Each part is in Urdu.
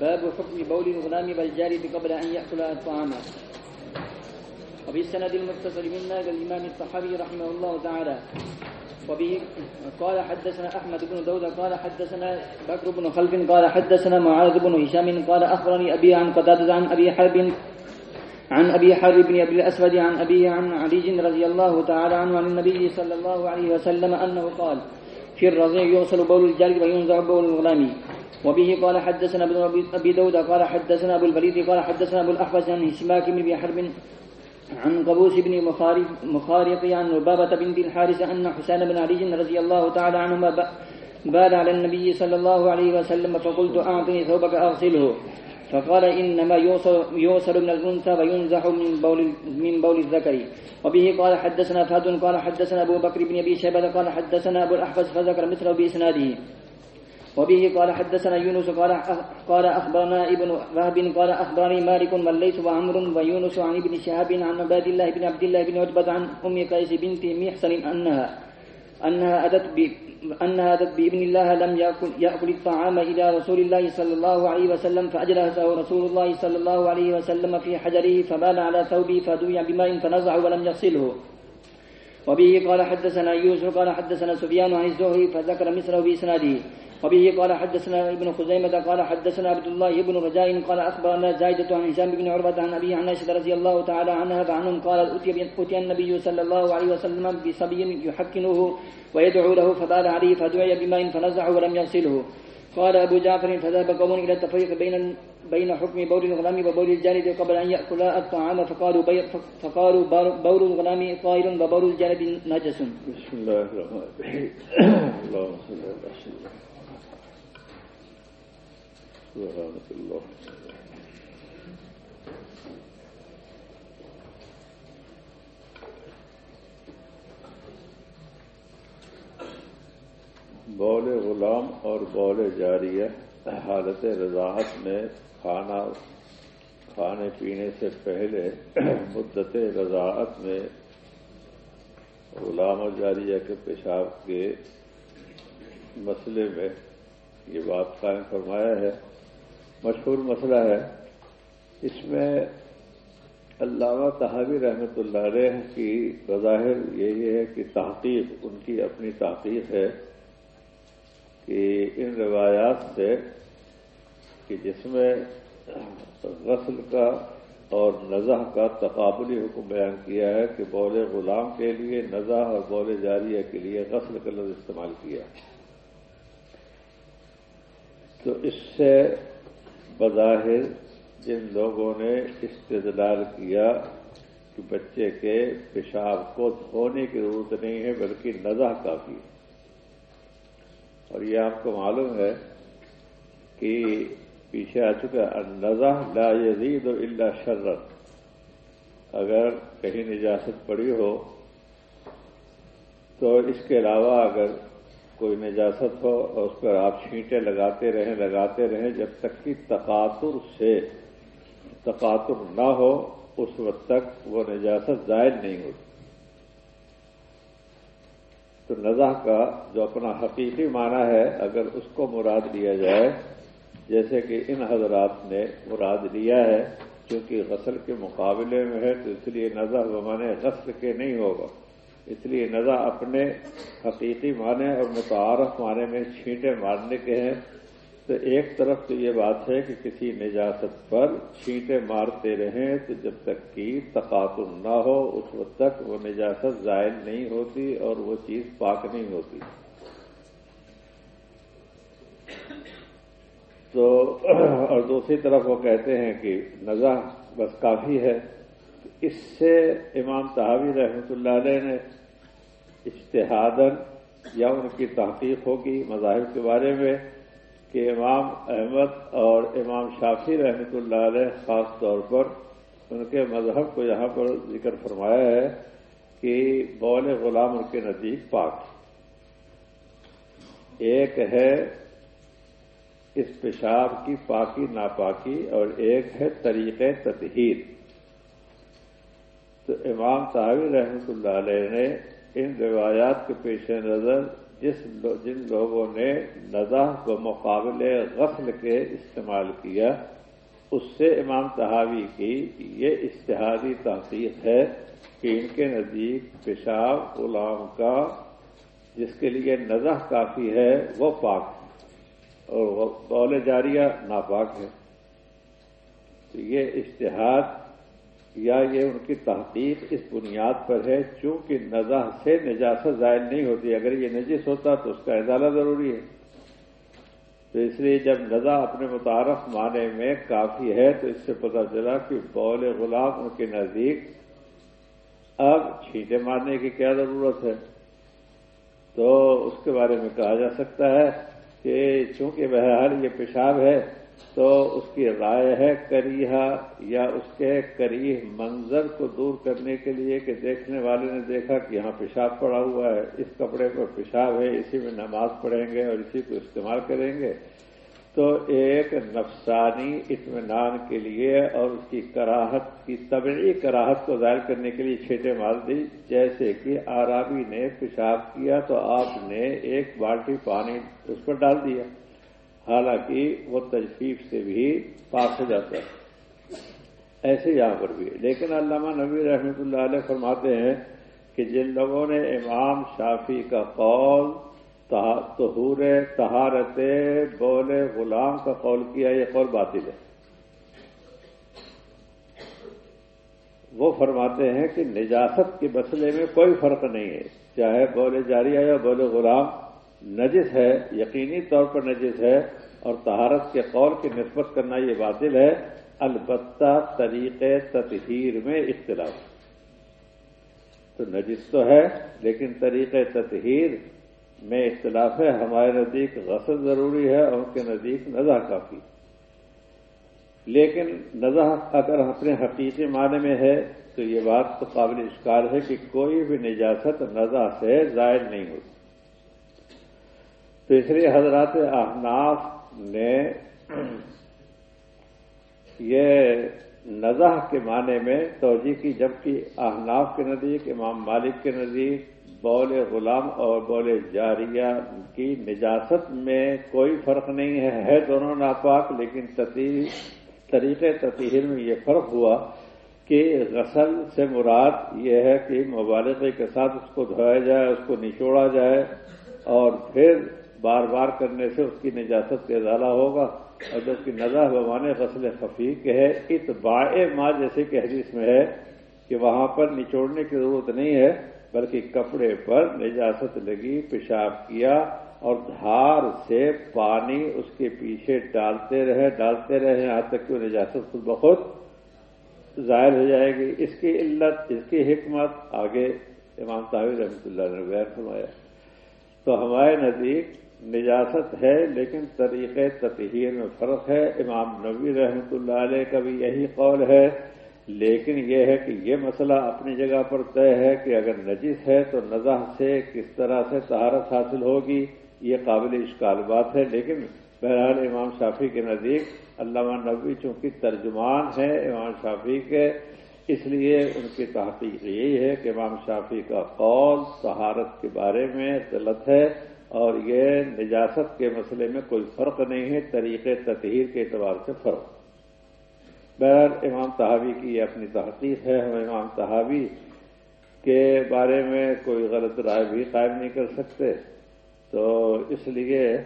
باب حكم بول الغلام والجارية قبل أن يأكل الطعام وفي السند المتصل منا إلى الإمام الطحاوي رحمه الله تعالى. وبه قال حدثنا أحمد بن داود قال حدثنا بكر بن خلف قال حدثنا معاذ بن هشام قال أخبرني أبي عن قتادة عن أبي حرب عن أبي حرب بن أبي الأسود عن أبيه عن علي رضي الله تعالى عنه عن النبي صلى الله عليه وسلم أنه قال في الرضيع يغسل بول الجلد وينزع بول الغلام. وبه قال حدثنا ابن أبي داود قال حدثنا أبو البريد قال حدثنا أبو الأحوص عن هشماك بن حرب عن قبوس بن مخارق عن ربابة بنت الحارث أن حسين بن علي رضي الله تعالى عنهما بال على النبي صلى الله عليه وسلم فقلت أعطني ثوبك أغسله. فقال إنما يوصل, يوصل من الأنثى وينزح من بول, من بول الذكر. وبه قال حدثنا فهد قال حدثنا أبو بكر بن أبي شيبة قال حدثنا أبو الأحفظ فذكر مثله بإسناده. وبه قال حدثنا يونس قال قال أخبرنا ابن وهب قال أخبرني مالك والليث وعمر ويونس عن ابن شهاب عن عباد الله بن عبد الله بن عتبة عن أم قيس بنت محسن أنها أنها أتت أنها أتت بابن الله لم ياكل يأكل الطعام إلى رسول الله صلى الله عليه وسلم فاجلسه رسول الله صلى الله عليه وسلم في حجره فبال على ثوبه فدوي بماء فنزع ولم يغسله. وبه قال حدثنا يوسف قال حدثنا سفيان عن الزهري فذكر مثله بإسناده. وبه قال حدثنا ابن خزيمة قال حدثنا عبد الله بن رجاء قال أخبرنا زايدة عن هشام بن عروة عن أبي عن عائشة رضي الله تعالى عنها فعنهم قال أتي النبي صلى الله عليه وسلم بصبي يحكنه ويدعو له فبال عليه فدعي بماء فنزعه ولم يغسله. قال أبو جعفر فذهب قوم إلى التفريق بين بين حكم بول الغلام وبول الجالد قبل أن يأكلا الطعام فقالوا فقالوا بول الغلام طائر وبول الجالد نجس. بسم الله الرحمن الرحيم. اللهم صل على سيدنا سبحانك الله بول غلام اور بول جاریہ حالت رضاحت میں کھانا، کھانے پینے سے پہلے مدت رضاحت میں غلام اور جاریہ کے پیشاب کے مسئلے میں یہ بات قائم فرمایا ہے۔ مشہور مسئلہ ہے۔ اس میں علامہ تحابی رحمۃ اللہ علیہ کی بظاہر یہی ہے کہ تحقیق، ان کی اپنی تحقیق ہے۔ کہ ان روایات سے کہ جس میں غسل کا اور نزح کا تقابلی حکم بیان کیا ہے کہ بول غلام کے لیے نزح اور بول جاریہ کے لیے غسل کا لفظ استعمال کیا تو اس سے بظاہر جن لوگوں نے استدلال کیا کہ بچے کے پیشاب کو دھونے کی ضرورت نہیں ہے، بلکہ نزا کافی ہے۔ اور یہ آپ کو معلوم ہے کہ پیچھے آ چکا نزا لا یزید و اللہ اگر کہیں نجاست پڑی ہو، تو اس کے علاوہ اگر کوئی نجاست ہو اور اس پر آپ چھینٹے لگاتے رہیں لگاتے رہیں، جب تک کہ تقاتر سے تقاتر نہ ہو، اس وقت تک وہ نجاست زائد نہیں ہوتی۔ تو نزا کا جو اپنا حقیقی معنی ہے، اگر اس کو مراد لیا جائے، جیسے کہ ان حضرات نے مراد لیا ہے کیونکہ غسل کے مقابلے میں ہے، تو اس لیے نزا بمانے غسل کے نہیں ہوگا۔ اس لیے نزا اپنے حقیقی معنی اور متعارف معنی میں چھینٹے مارنے کے ہیں۔ تو ایک طرف تو یہ بات ہے کہ کسی نجاست پر چھینٹے مارتے رہیں تو جب تک کہ تقاتل نہ ہو، اس وقت تک وہ نجاست زائل نہیں ہوتی اور وہ چیز پاک نہیں ہوتی۔ تو اور دوسری طرف وہ کہتے ہیں کہ نزا بس کافی ہے۔ اس سے امام تحاوی رحمۃ اللہ علیہ نے اشتہادن یا ان کی تحقیق ہوگی مذاہب کے بارے میں۔ کہ امام احمد اور امام شافی رحمۃ اللہ علیہ خاص طور پر ان کے مذہب کو یہاں پر ذکر فرمایا ہے کہ بول غلام ان کے نزدیک پاک ایک ہے اس پیشاب کی پاکی، ناپاکی اور ایک ہے طریقہ تطہیر۔ تو امام صاحب رحمۃ اللہ علیہ نے ان روایات کے پیش نظر جس جن لوگوں نے نزاح کو مقابلے غسل کے استعمال کیا، اس سے امام تحاوی کی یہ اشتہادی تحقیق ہے کہ ان کے نزدیک پیشاب غلام کا، جس کے لیے نزح کافی ہے، وہ پاک ہے اور بول جاریہ ناپاک ہے۔ تو یہ اشتہاد یا یہ ان کی تحقیق اس بنیاد پر ہے چونکہ نزاح سے نجاست ظاہر نہیں ہوتی، اگر یہ نجس ہوتا تو اس کا ازالہ ضروری ہے۔ تو اس لیے جب نزا اپنے متعارف معنی میں کافی ہے تو اس سے پتہ چلا کہ بول غلام ان کے نزدیک اب چھینٹے مارنے کی کیا ضرورت ہے۔ تو اس کے بارے میں کہا جا سکتا ہے کہ چونکہ بہرحال یہ پیشاب ہے تو اس کی رائے ہے کریہ یا اس کے کریح منظر کو دور کرنے کے لیے کہ دیکھنے والے نے دیکھا کہ یہاں پیشاب پڑا ہوا ہے، اس کپڑے پر پیشاب ہے، اسی میں نماز پڑھیں گے اور اسی کو استعمال کریں گے۔ تو ایک نفسانی اطمینان کے لیے اور اس کی کراہت کی طبعی کراہت کو ظاہر کرنے کے لیے چھیٹے مار دی۔ جیسے کہ آرابی نے پیشاب کیا تو آپ نے ایک بالٹی پانی اس پر ڈال دیا۔ حالانکہ وہ تجفیف سے بھی پاک ہو جاتا ہے۔ ایسے یہاں پر بھی لیکن علامہ نبی رحمۃ اللہ علیہ فرماتے ہیں کہ جن لوگوں نے امام شافی کا قول تہور تہارت بول غلام کا قول کیا، یہ قول باطل ہے۔ وہ فرماتے ہیں کہ نجاست کے مسئلے میں کوئی فرق نہیں ہے۔ چاہے بول جاری یا بول غلام نجس ہے، یقینی طور پر نجس ہے اور تہارت کے قول کی نسبت کرنا یہ باطل ہے۔ البتہ طریق تطہیر میں اختلاف۔ تو نجس تو ہے، لیکن طریق تطہیر میں اختلاف ہے۔ ہمارے نزدیک غسل ضروری ہے، اور ان کے نزدیک نزا کافی۔ لیکن نزا اگر اپنے حقیقی معنی میں ہے، تو یہ بات تو قابل اشکال ہے کہ کوئی بھی نجاست نزا سے ظاہر نہیں ہوتی۔ تو اس لیے حضرات احناف نے یہ نزح کے معنی میں توجہ کی، جبکہ احناف کے نزدیک، امام مالک کے نزدیک بول غلام اور بول جاریہ کی نجاست میں کوئی فرق نہیں ہے ہے دونوں ناپاک، لیکن طریقے تطہیر میں یہ فرق ہوا کہ غسل سے مراد یہ ہے کہ مبالغے کے ساتھ اس کو دھویا جائے، اس کو نچوڑا جائے اور پھر بار بار کرنے سے اس کی نجاست کا ازالہ ہوگا اور جب کی نظر بوانے فصل خفیق ہے، اتباع ماں جیسے کہ حدیث میں ہے کہ وہاں پر نچوڑنے کی ضرورت نہیں ہے، بلکہ کپڑے پر نجاست لگی، پیشاب کیا اور دھار سے پانی اس کے پیچھے ڈالتے رہے ڈالتے رہے، یہاں تک کہ وہ نجاست خود بخود ظاہر ہو جائے گی۔ اس کی علت، اس کی حکمت، آگے امام طاہر رحمۃ اللہ نے بیان فرمایا۔ تو ہمارے نزدیک نجاست ہے، لیکن طریقے تطہیر میں فرق ہے۔ امام نبی رحمۃ اللہ علیہ کا بھی یہی قول ہے۔ لیکن یہ ہے کہ یہ مسئلہ اپنی جگہ پر طے ہے کہ اگر نجس ہے تو نزاح سے کس طرح سے طہارت حاصل ہوگی، یہ قابل اشکال بات ہے۔ لیکن بہرحال امام شافی کے نزدیک علامہ نبی چونکہ ترجمان ہے امام شافی کے، اس لیے ان کی تحقیق یہی ہے کہ امام شافی کا قول طہارت کے بارے میں غلط ہے۔ اور یہ نجاست کے مسئلے میں کوئی فرق نہیں ہے طریقے تطہیر کے اعتبار سے فرق۔ بہر امام تحابی کی یہ اپنی تحقیق ہے۔ ہم امام تحابی کے بارے میں کوئی غلط رائے بھی قائم نہیں کر سکتے۔ تو اس لیے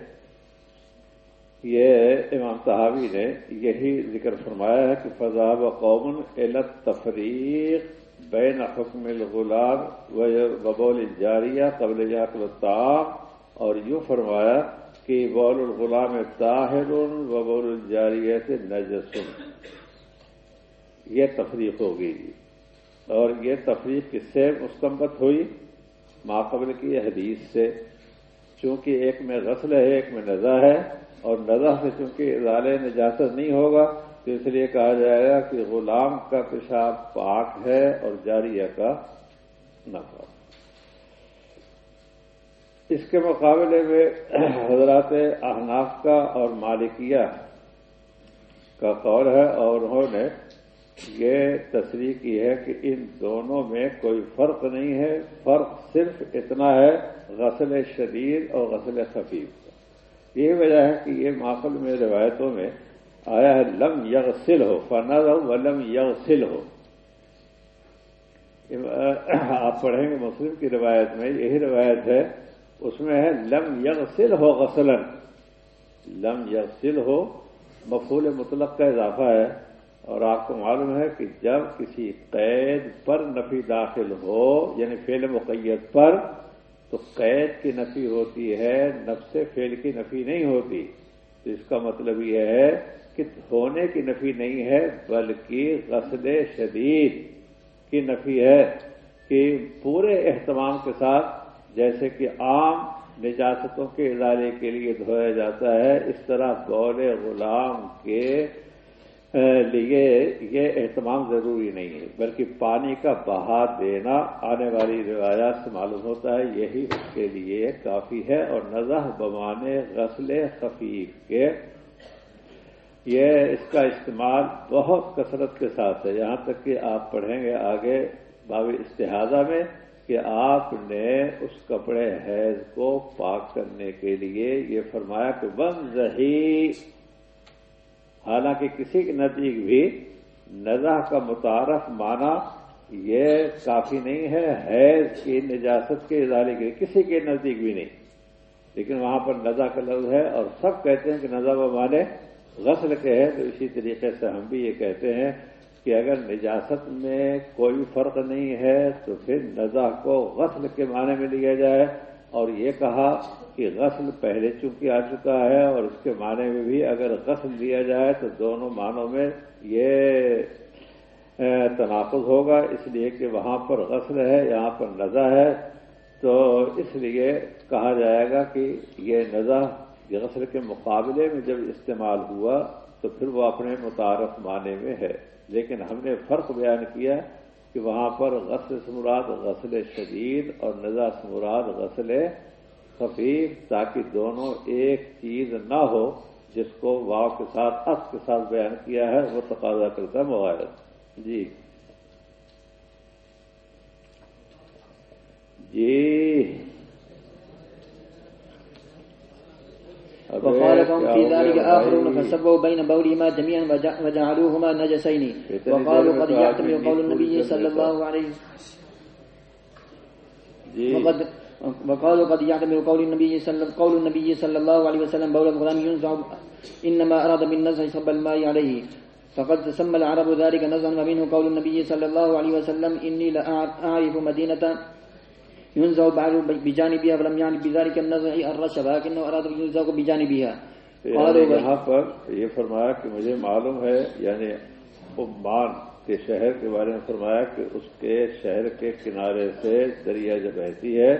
یہ امام صحابی نے یہی ذکر فرمایا ہے کہ فضاب قوم علت تفریق بین حکم الغلام و ببول جاریہ قبل الطعام اور یوں فرمایا کہ بول الغلام طاہر و بول الجاریہ سے نجسن یہ تفریق ہوگی جی. اور یہ تفریق کس سے مستمت ہوئی؟ ماقبل کی حدیث سے. چونکہ ایک میں غسل ہے، ایک میں نزا ہے، اور نزا سے چونکہ ازال نجاست نہیں ہوگا، تو اس لیے کہا جائے گا کہ غلام کا پیشاب پاک ہے اور جاریہ کا نفا اس کے مقابلے میں حضرات احناف کا اور مالکیہ کا قول ہے اور انہوں نے یہ تصریح کی ہے کہ ان دونوں میں کوئی فرق نہیں ہے۔ فرق صرف اتنا ہے غسل شدید اور غسل خفیف کا۔ یہ وجہ ہے کہ یہ ماحول میں روایتوں میں آیا ہے، لم یغسل ہو فنر ہو لم یغسل ہو۔ آپ پڑھیں گے مسلم کی روایت میں، یہی روایت ہے اس میں ہے لم یغسل ہو غسلن لم یغسل ہو مفول مطلق کا اضافہ ہے اور آپ کو معلوم ہے کہ جب کسی قید پر نفی داخل ہو یعنی فعل مقید پر، تو قید کی نفی ہوتی ہے، نفس فعل کی نفی نہیں ہوتی۔ تو اس کا مطلب یہ ہے کہ ہونے کی نفی نہیں ہے، بلکہ غسل شدید کی نفی ہے کہ پورے اہتمام کے ساتھ جیسے کہ عام نجاستوں کے ادارے کے لیے دھویا جاتا ہے، اس طرح بول غلام کے لیے یہ اہتمام ضروری نہیں ہے، بلکہ پانی کا بہا دینا آنے والی روایات سے معلوم ہوتا ہے، یہی اس کے لیے کافی ہے اور نظہ بمانے غسل خفیف کے یہ اس کا استعمال بہت کثرت کے ساتھ ہے۔ یہاں تک کہ آپ پڑھیں گے آگے باب استحادہ میں کہ آپ نے اس کپڑے حیض کو پاک کرنے کے لیے یہ فرمایا کہ بن رہی حالانکہ کسی کے نزدیک بھی نزا کا متعارف مانا یہ کافی نہیں ہے، حیض کی نجاست کے ادارے کے لیے کسی کے نزدیک بھی نہیں۔ لیکن وہاں پر نزا کا لفظ ہے اور سب کہتے ہیں کہ نزا و مانے غسل کے ہے، تو اسی طریقے سے ہم بھی یہ کہتے ہیں کہ اگر نجاست میں کوئی فرق نہیں ہے تو پھر نزا کو غسل کے معنی میں لیا جائے اور یہ کہا کہ غسل پہلے چونکہ آ چکا ہے اور اس کے معنی میں بھی اگر غسل لیا جائے تو دونوں معنوں میں یہ تناقض ہوگا۔ اس لیے کہ وہاں پر غسل ہے، یہاں پر نزا ہے۔ تو اس لیے کہا جائے گا کہ یہ نزا غسل کے مقابلے میں جب استعمال ہوا تو پھر وہ اپنے متعارف معنی میں ہے۔ لیکن ہم نے فرق بیان کیا کہ وہاں پر غسل سمراد غسل شدید اور نزا سمراد غسل خفیف، تاکہ دونوں ایک چیز نہ ہو، جس کو واؤ کے ساتھ اس کے ساتھ بیان کیا ہے، وہ تقاضا کرتا موبائل جی۔ جی۔ وقال قوم في ذلك آخرون فسبوا بين بولهما جميعا وجعلوهما نجسين. وقالوا قد يحتمل قول النبي صلى الله عليه وقد وقالوا قد يحتمل قول النبي صلى قول النبي صلى الله عليه وسلم بول الغلام ينزع إنما أراد بالنزع صب الماء عليه. فقد تسمى العرب ذلك نزعا ومنه قول النبي صلى الله عليه وسلم إني لأعرف مدينة ينزع بعض بجانبها ولم يعني بذلك النزع الرشب لكنه اراد ينزع بجانبها قالوا یہاں پر یہ فرمایا کہ مجھے معلوم ہے یعنی عمان کے شہر کے بارے میں فرمایا کہ اس کے شہر کے کنارے سے دریا جب بہتی ہے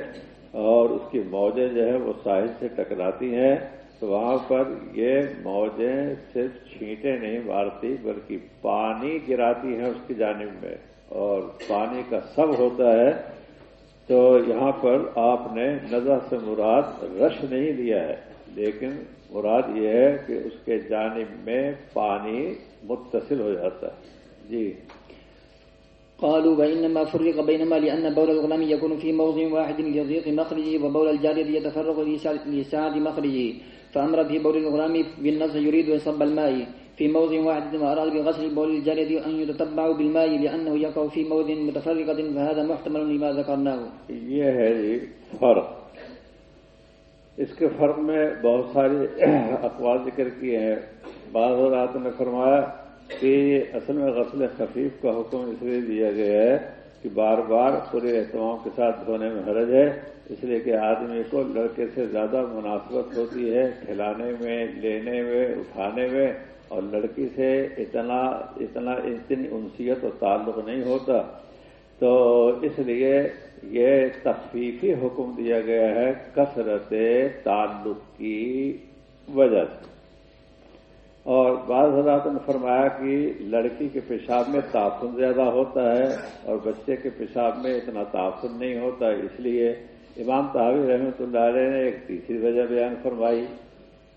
اور اس کی موجیں جو ہے وہ ساحل سے ٹکراتی ہیں تو وہاں پر یہ موجیں صرف چھینٹیں نہیں مارتی بلکہ پانی گراتی ہیں اس کی جانب میں۔ اور پانی کا سب ہوتا ہے تو یہاں پر آپ نے نظر سے مراد رش نہیں لیا ہے، لیکن مراد یہ ہے کہ اس کے جانب میں پانی متصل ہو جاتا ہے۔ جی۔ قالوا وإنما فرق بينما لأن بول الغلام يكون في موضع واحد لضيق مخرجه وبول الجارية يتفرق لسعة مخرجه، فأمر في بول الغلام بالنص يريد يصب الماء. في موضع واحد وأراد بغسل بول الجارية أن يتتبع بالماء لأنه يقع في موضع متفرقة، فهذا محتمل لما ذكرناه. یہ ہے جی، فرق. اس کے فرق میں بہت سارے اقوال ذکر کیے ہیں۔ بعض رات نے فرمایا کہ اصل میں غسل خفیف کا حکم اس لیے دیا گیا ہے کہ بار بار پورے اہتمام کے ساتھ دھونے میں حرج ہے، اس لیے کہ آدمی کو لڑکے سے زیادہ مناسبت ہوتی ہے کھلانے میں، لینے میں، اٹھانے میں۔ اور لڑکی سے اتنا اتنا اتنی انسیت اور تعلق نہیں ہوتا تو اس لیے یہ تخفیفی حکم دیا گیا ہے کثرت تعلق کی وجہ سے۔ اور بعض حضرات نے فرمایا کہ لڑکی کے پیشاب میں تعفن زیادہ ہوتا ہے اور بچے کے پیشاب میں اتنا تعفن نہیں ہوتا۔ اس لیے امام تحوی رحمۃ اللہ علیہ نے ایک تیسری وجہ بیان فرمائی۔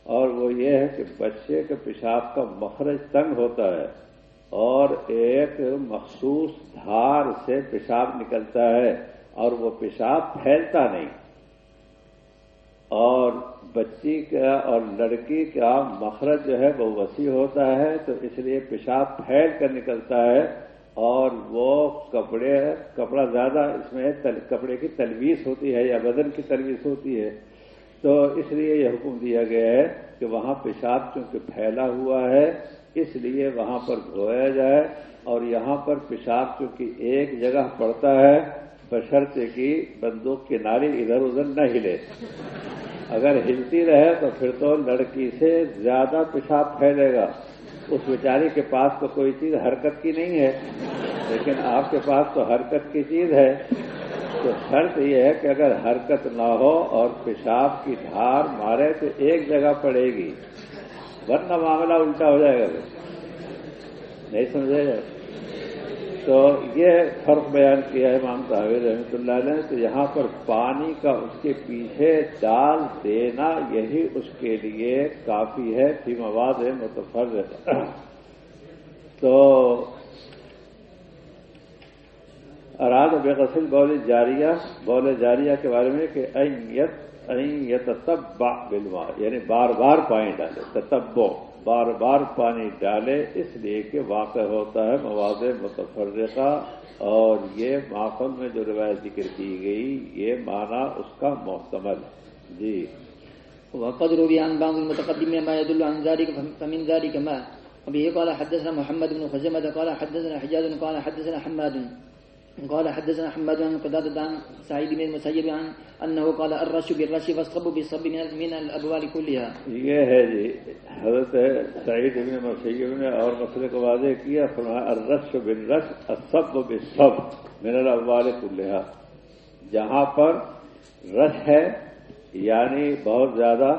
اور وہ یہ ہے کہ بچے کے پیشاب کا مخرج تنگ ہوتا ہے اور ایک مخصوص دھار سے پیشاب نکلتا ہے اور وہ پیشاب پھیلتا نہیں۔ اور بچی کا اور لڑکی کا مخرج جو ہے وہ وسیع ہوتا ہے، تو اس لیے پیشاب پھیل کر نکلتا ہے اور وہ کپڑے، کپڑا زیادہ اس میں کپڑے کی تلویز ہوتی ہے یا بدن کی تلویز ہوتی ہے۔ تو اس لیے یہ حکم دیا گیا ہے کہ وہاں پیشاب چونکہ پھیلا ہوا ہے، اس لیے وہاں پر دھویا جائے اور یہاں پر پیشاب چونکہ ایک جگہ پڑتا ہے بشرطے کی بندوق کی ناری ادھر ادھر نہ ہلے۔ اگر ہلتی رہے تو پھر تو لڑکی سے زیادہ پیشاب پھیلے گا۔ اس بیچاری کے پاس تو کوئی چیز حرکت کی نہیں ہے، لیکن آپ کے پاس تو حرکت کی چیز ہے۔ تو شرط یہ ہے کہ اگر حرکت نہ ہو اور پیشاب کی دھار مارے تو ایک جگہ پڑے گی، ورنہ معاملہ الٹا ہو جائے گا نہیں سمجھے؟ گا تو یہ فرق بیان کیا ہے امام صاحب رحمۃ اللہ نے تو یہاں پر پانی کا اس کے پیچھے ڈال دینا یہی اس کے لیے کافی ہے، فی مواد ہے۔ متفر تو اراد بے قسم بول جاریہ بول جاریہ کے بارے میں کہ این تب بلوا یعنی بار بار پانی ڈالے تتبو بار بار پانی ڈالے، اس لیے کہ واقع ہوتا ہے مواد متفرقہ، اور یہ ماحول میں جو روایت ذکر کی گئی، یہ معنی اس کا محتمل جی۔ وقد روي عن بعض المتقدمين ما يدل عن ذلك، فمن ذلك ما. وبه قال حدثنا محمد بن خزيمة قال حدثنا حجاج، قال حدثنا حماد. قال حدثنا حماد عن قتادة عن سعيد بن المسيب عن انه قال الرش بالرش فالصب بالصب من الابوال كلها. یہ ہے جی حضرت سعید بن مسیب نے اور مسئلے کو واضح کیا، فرمایا الرش بالرش، الصب بالصب من الابوال كلها۔ جہاں پر رش ہے یعنی بہت زیادہ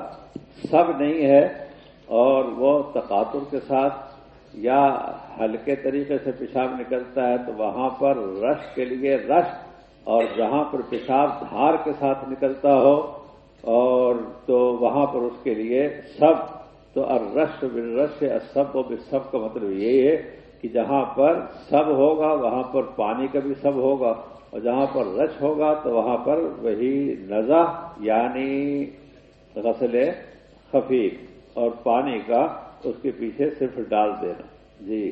سب نہیں ہے اور وہ تقاتر کے ساتھ یا ہلکے طریقے سے پیشاب نکلتا ہے تو وہاں پر رش کے لیے رش اور جہاں پر پیشاب دھار کے ساتھ نکلتا ہو اور تو وہاں پر اس کے لیے سب تو رش بل رش سب و سب کا مطلب یہی ہے کہ جہاں پر سب ہوگا وہاں پر پانی کا بھی سب ہوگا اور جہاں پر رش ہوگا تو وہاں پر وہی نزا یعنی غسل خفیف اور پانی کا کے پیچھے صرف ڈال دینا جی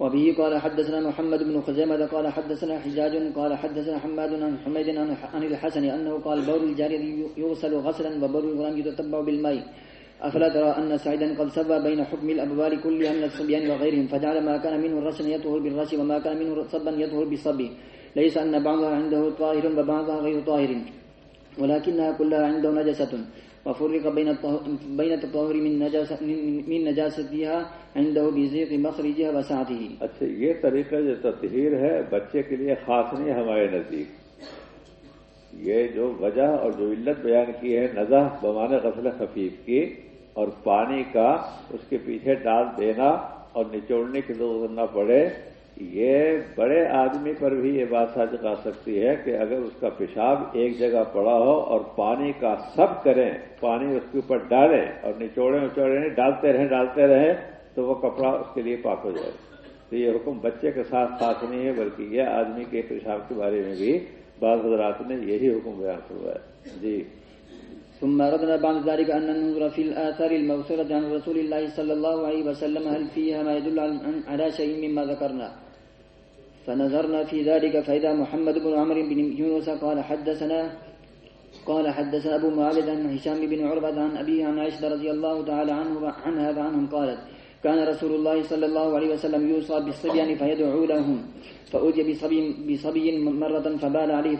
وبه قال حدثنا محمد بن خزيمة قال حدثنا حجاج قال حدثنا حماد عن حميد عن الحسن أنه قال بول الجاري يغسل غسلا وبول الغلام يتتبع بالماء. أفلا ترى أن سعيدا قد سبى بين حكم الأبوال كلها من الصبيان وغيرهم فجعل ما كان منه رشا يطهر بالرش وما كان منه صبا يطهر بالصب ليس أن بعضها عنده طاهر وبعضها غير طاهر ولكنها كلها عنده نجسة. وفرق بين بين من نجاسة من نجاستها عنده بزيق مخرجها وسعته. اچھا یہ طریقہ جو تطہیر ہے، بچے کے لیے خاص نہیں، ہمارے نزدیک۔ یہ جو وجہ اور جو علت بیان کی ہے نزا بمان غسل خفیف کی اور پانی کا اس کے پیچھے ڈال دینا اور نچوڑنے کی ضرورت نہ پڑے یہ بڑے آدمی پر بھی یہ بات صادق آ سکتی ہے کہ اگر اس کا پیشاب ایک جگہ پڑا ہو اور پانی کا سب کریں، پانی اس کے اوپر ڈالیں اور نچوڑے اچوڑے ڈالتے رہیں ڈالتے رہیں، تو وہ کپڑا اس کے لیے پاک ہو جائے تو یہ حکم بچے کے ساتھ خاص نہیں ہے، بلکہ یہ آدمی کے پیشاب کے بارے میں بھی بعض حضرات نے یہی حکم بیان کروا ہے جی۔ ثم ردنا بعد ذلك أن ننظر في الآثار المغفرة عن رسول الله صلى الله عليه وسلم، هل فيها ما يدل على شيء مما ذكرنا؟ فنظرنا في ذلك فإذا محمد بن عمر بن يونس قال حدثنا قال حدثنا أبو معاذ عن هشام بن عربة عن أبيه عن عائشة رضي الله تعالى عنه عنها عنهم قالت كان رسول الله صلى الله عليه وسلم يوصى بالصبيان فيدعو لهم فأتي بصبي, بصبي مرة فبال عليه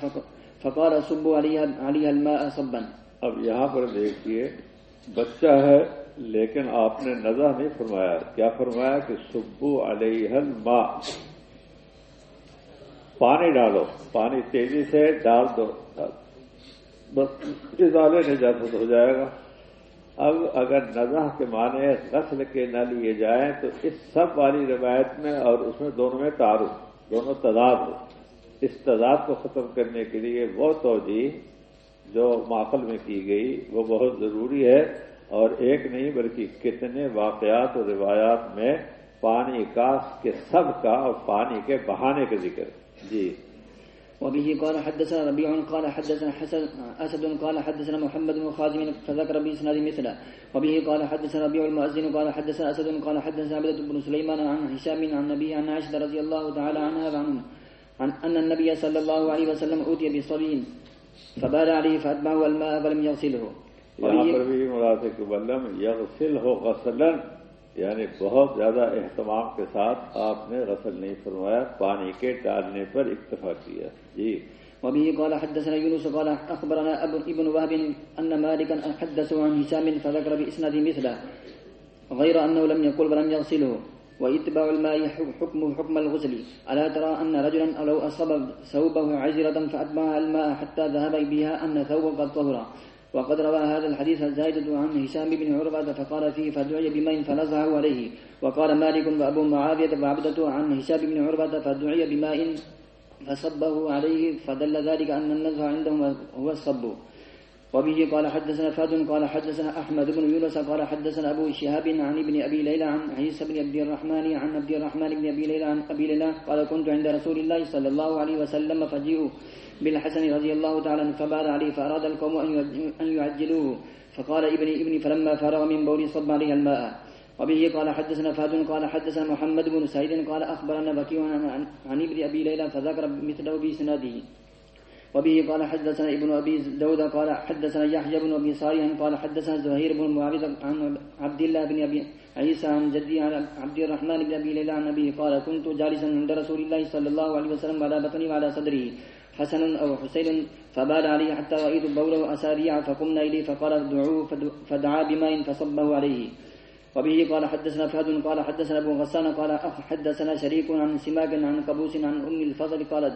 فقال صبوا عليها, عليها الماء صبا. اب یہاں پر دیکھیے بچہ ہے لیکن آپ نے نظر نہیں فرمایا۔ کیا فرمایا کہ سبو علیہ الماء؟ پانی ڈالو، پانی تیزی سے ڈال دو۔ بس ازالے نجاست ہو جائے گا۔ اب اگر نزح کے معنی غسل کے نہ لیے جائیں تو اس سب والی روایت میں اور اس میں دونوں میں تعارف، دونوں تضاد ہو۔ اس تضاد کو ختم کرنے کے لیے وہ توجہ جو ماحول میں کی گئی، وہ بہت ضروری ہے۔ اور ایک نہیں بلکہ کتنے واقعات اور روایات میں پانی کا، کے سب کا اور پانی کے بہانے کا ذکر۔ وبه قال حدثنا ربيع قال حدثنا حسن أسد قال حدثنا محمد بن خازم فذكر بإسناد مثله. وبه قال حدثنا ربيع المؤذن قال حدثنا أسد قال حدثنا عبده بن سليمان عن هشام عن النبي عن عائشة رضي الله تعالى عنها عن عن أن النبي صلى الله عليه وسلم أوتي بصبي فبال عليه فأتبعه الماء ولم يغسله. ولم یغسل ہو یعنی بہت زیادہ احتمام کے ساتھ آپ نے غسل نہیں فرمایا پانی کے ڈالنے پر اکتفا کیا جی وبه قال حدثنا يونس قال أخبرنا أبو ابن وهب أن مالكا حدثه عن هشام فذكر بإسناد مثله غير أنه لم يقل ولم يغسله وإتباع الماء حكمه حكم الغسل ألا ترى أن رجلا لو أصاب ثوبه عجرة فاتبع الماء حتى ذهب بها أن ثوبه قد طهر وقد روى هذا الحديث الزايد عن هشام بن عروة فقال فيه فدعي بماء فنزعه عليه. وقال مالك وأبو معاوية وعبدة عن هشام بن عروة فدعي بماء فصبه عليه فدل ذلك أن النزع عندهم هو الصب. وبه قال حدثنا فاد قال حدثنا أحمد بن يونس قال حدثنا أبو شهاب عن ابن أبي ليلى عن عيسى بن عبد الرحمن عن عبد الرحمن بن أبي ليلى عن أبي ليلى قال كنت عند رسول الله صلى الله عليه وسلم فجيء بالحسن رضي الله تعالى عنه فبال عليه فأراد القوم أن يعجلوه فقال ابني ابني فلما فرغ من بولي صب عليه الماء وبه قال حدثنا فهد قال حدثنا محمد بن سعيد قال أخبرنا بكي عن ابن أبي ليلى فذكر مثله بسناده وبه قال حدثنا ابن أبي داود قال حدثنا يحيى بن أبي صالح قال حدثنا زهير بن معاوية عن عبد الله بن أبي عيسى عن جدي عن عبد الرحمن بن أبي ليلى عن أبيه قال كنت جالسا عند رسول الله صلى الله عليه وسلم على بطني وعلى صدره حسن أو حسين فبال عليه حتى رأيت بوله أساريع فقمنا إليه فقال ادعوه فدعا بماء فصبه عليه. وبه قال حدثنا فهد قال حدثنا أبو غسان قال حدثنا شريك عن سماك عن قبوس عن أم الفضل قالت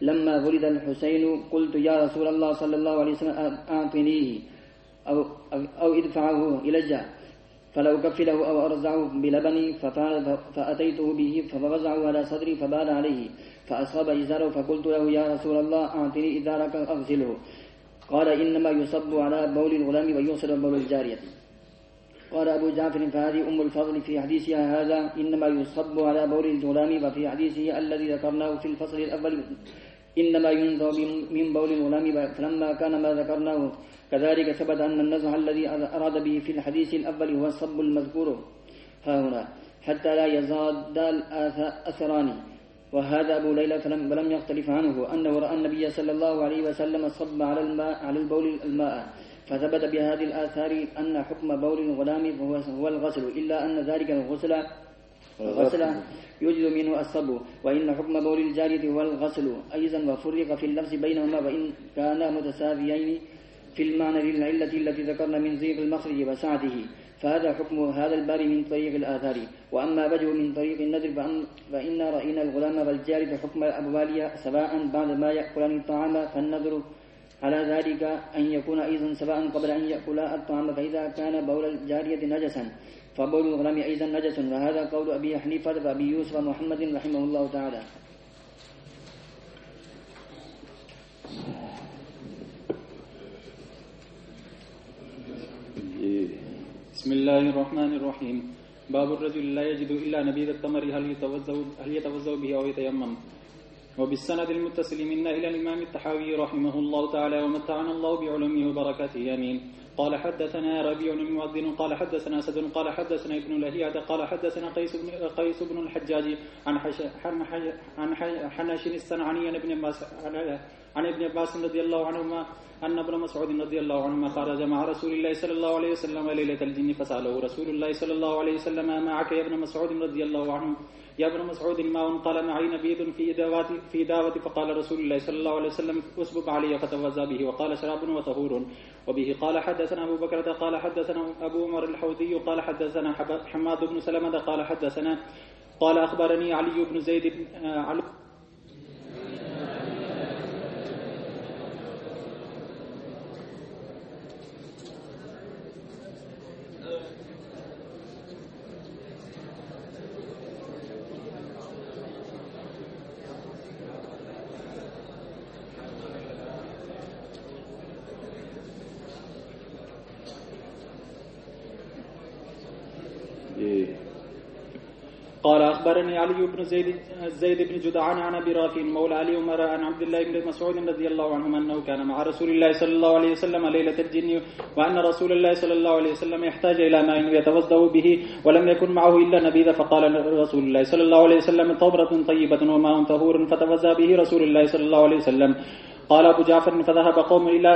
لما ولد الحسين قلت يا رسول الله صلى الله عليه وسلم أعطنيه أو, أو ادفعه إلي. فلو كفله أو أرزعه بلبني فأتيته به فوضعه على صدري فبال عليه فأصاب إزاره فقلت له يا رسول الله أعطني إزارك أغسله. قال إنما يصب على بول الغلام ويغسل بول الجارية. قال أبو جعفر فهذه أم الفضل في حديثها هذا إنما يصب على بول الغلام وفي حديثه الذي ذكرناه في الفصل الأول. إنما ينزع من بول الغلام فلما كان ما ذكرناه كذلك ثبت أن النزع الذي أراد به في الحديث الأول هو الصب المذكور. ها هنا. حتى لا يزاد الأثران وهذا أبو ليلى فلم ولم يختلف عنه أنه رأى النبي صلى الله عليه وسلم صب على الماء على البول الماء. فثبت بهذه الآثار أن حكم بول الغلام هو هو الغسل إلا أن ذلك الغسل الغسل يوجد منه الصب وإن حكم بول الجارية هو الغسل أيضا وفرق في اللفظ بينهما وإن كانا متساويين في المعنى للعلة التي ذكرنا من زيغ المخرج وسعته. فهذا حكم هذا الباب من طريق الآثار. وأما وجه من طريق النذر فإنا رأينا الغلام والجارية حكم الأبوالية سواء بعد ما يأكلان الطعام فالنذر على ذلك أن يكون أيضا سواء قبل أن يأكلا الطعام فإذا كان بول الجارية نجسا. فبول الغلام أيضا نجس وهذا قول أبي حنيفة وأبي يوسف ومحمد رحمه الله تعالى. بسم الله الرحمن الرحيم. باب الرجل لا يجد إلا نبيذ التمر هل يتوزع هل يتوزع به أو يتيمم؟ وبالسند المتصل منا إلى الإمام التحاوي رحمه الله تعالى ومتعنا الله بعلومه وبركاته آمين. قال حدثنا ربيع المؤذن قال حدثنا أسد قال حدثنا ابن لهيعة قال حدثنا قيس بن قيس بن الحجاج عن حش عن حناش الصنعاني عن ابن عن ابن عباس رضي الله عنهما أن ابن مسعود رضي الله عنهما خرج مع رسول الله صلى الله عليه وسلم ليلة الجن فسأله رسول الله صلى الله عليه وسلم ما معك يا ابن مسعود رضي الله عنه؟ يا ابن مسعود ماء قال معي نبيذ في دعوة في دعوة فقال رسول الله صلى الله عليه وسلم اسبق علي فتوزى به. وقال شراب وطهور. وبه قال حدثنا أبو بكرة قال حدثنا أبو عمر الحوذي قال حدثنا حماد بن سلمة قال حدثنا قال أخبرني علي بن زيد بن علي علي بن زيد زيد بن جدعان عن أبي رافع مولى علي عمر عن عبد الله بن مسعود رضي الله عنهما أنه كان مع رسول الله صلى الله عليه وسلم ليلة الجن وأن رسول الله صلى الله عليه وسلم يحتاج إلى ماء يتوضأ به ولم يكن معه إلا نبيذ فقال رسول الله صلى الله عليه وسلم طبرة طيبة وماء طهور فتوزى به رسول الله صلى الله عليه وسلم. قال ابو جعفر فذهب قوم الى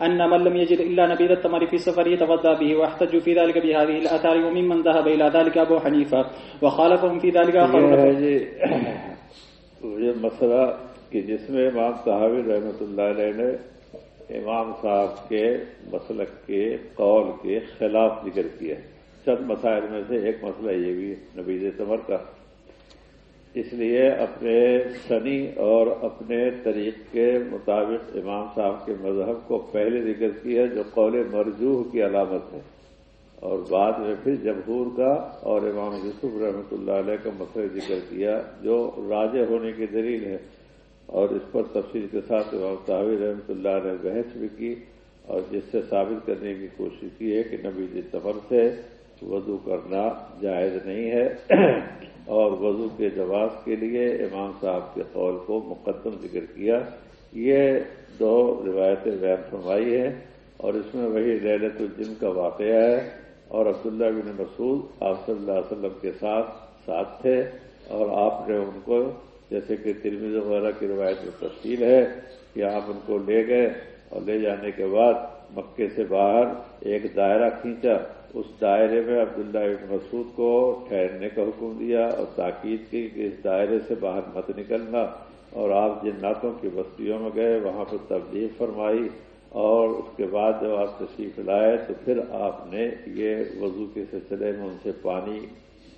ان من لم يجد الا نبيذ التمر في السفر يتوضا به واحتجوا في ذلك بهذه الاثار وممن ذهب الى ذلك ابو حنيفه وخالفهم في ذلك یہ اخر ہے جی یہ مسئلہ کہ جس میں امام صحابی رحمۃ اللہ علیہ نے امام صاحب کے مسلک کے قول کے خلاف ذکر کیا چند مسائل میں سے ایک مسئلہ یہ بھی نبیز تمر کا۔ اس لیے اپنے سنی اور اپنے طریق کے مطابق امام صاحب کے مذہب کو پہلے ذکر کیا جو قول مرجوح کی علامت ہے۔ اور بعد میں پھر جمہور کا اور امام یوسف رحمۃ اللہ علیہ کا مسئلہ ذکر کیا جو راجع ہونے کی دلیل ہے۔ اور اس پر تفصیل کے ساتھ امام صاحب رحمۃ اللہ نے بحث بھی کی اور جس سے ثابت کرنے کی کوشش کی ہے کہ نبی جی تمر سے وضو کرنا جائز نہیں ہے۔ اور وضو کے جواز کے لیے امام صاحب کے قول کو مقدم ذکر کیا۔ یہ دو روایتیں بیان فرمائی ہیں اور اس میں وہی للت الجن کا واقعہ ہے۔ اور عبداللہ بن مسعود آپ صلی اللہ علیہ وسلم کے ساتھ ساتھ تھے اور آپ نے ان کو، جیسے کہ ترمیز وغیرہ کی روایت میں تفصیل ہے کہ آپ ان کو لے گئے اور لے جانے کے بعد مکے سے باہر ایک دائرہ کھینچا۔ اس دائرے میں عبداللہ ابن مسعود کو ٹھہرنے کا حکم دیا اور تاکید کی کہ اس دائرے سے باہر مت نکلنا اور آپ جن نعتوں کی بستیوں میں گئے، وہاں پر تبدیل فرمائی اور اس کے بعد جب آپ تشریف لائے تو پھر آپ نے یہ وضو کے سلسلے میں ان سے پانی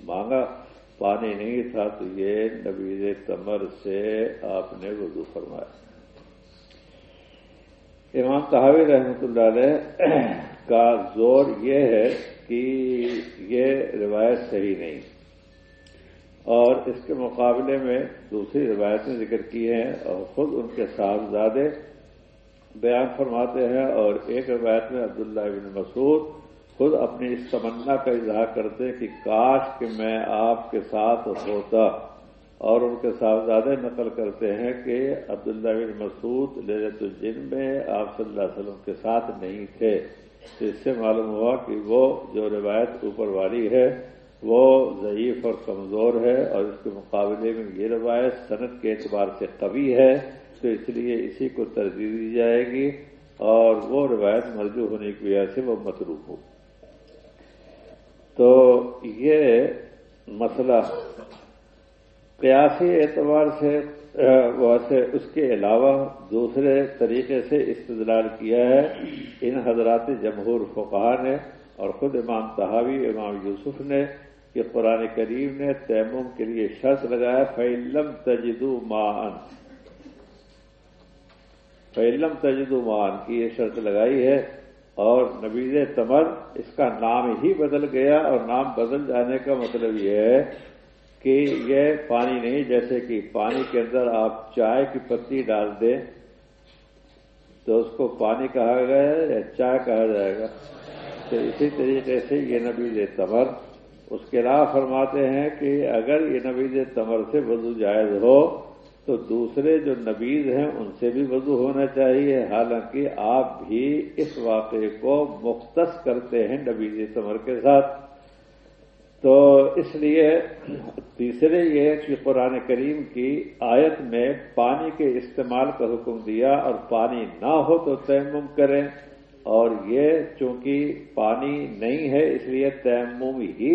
مانگا۔ پانی نہیں تھا تو یہ نبیز تمر سے آپ نے وضو فرمایا۔ امام تحاوی رحمۃ اللہ علیہ کا زور یہ ہے کہ یہ روایت صحیح نہیں۔ اور اس کے مقابلے میں دوسری روایتیں ذکر کی ہیں اور خود ان کے صاحبزادے بیان فرماتے ہیں اور ایک روایت میں عبداللہ بن مسعود خود اپنی اس تمنا کا اظہار کرتے کہ کاش کہ میں آپ کے ساتھ ہوتا۔ اور ان کے صاحبزادے نقل کرتے ہیں کہ عبداللہ بن مسعود للت الجن میں آپ صلی اللہ علیہ وسلم کے ساتھ نہیں تھے۔ اس سے معلوم ہوا کہ وہ جو روایت اوپر والی ہے، وہ ضعیف اور کمزور ہے اور اس کے مقابلے میں یہ روایت صنعت کے اعتبار سے قوی ہے، تو اس لیے اسی کو ترجیح دی جائے گی اور وہ روایت مرجو ہونے کی وجہ سے وہ مصروف ہو۔ تو یہ مسئلہ قیاسی اعتبار سے ویسے اس کے علاوہ دوسرے طریقے سے استدلال کیا ہے۔ ان حضرات جمہور فقہ نے اور خود امام تحاوی امام یوسف نے کہ قرآن کریم نے تیمم کے لیے شرط لگایا فعلم تجدو مان فعلم تجدو مان کی یہ شرط لگائی ہے اور نبیز تمر اس کا نام ہی بدل گیا اور نام بدل جانے کا مطلب یہ ہے کہ یہ پانی نہیں، جیسے کہ پانی کے اندر آپ چائے کی پتی ڈال دیں تو اس کو پانی کہا گیا یا چائے کہا جائے گا؟ تو اسی طریقے سے یہ نبیز تمر، اس کے علاوہ فرماتے ہیں کہ اگر یہ نبیز تمر سے وضو جائز ہو تو دوسرے جو نبیز ہیں ان سے بھی وضو ہونا چاہیے۔ حالانکہ آپ بھی اس واقعے کو مختص کرتے ہیں نبیز تمر کے ساتھ۔ تو اس لیے تیسرے یہ کہ قرآن کریم کی آیت میں پانی کے استعمال کا حکم دیا اور پانی نہ ہو تو تیمم کریں اور یہ چونکہ پانی نہیں ہے اس لیے تیمم ہی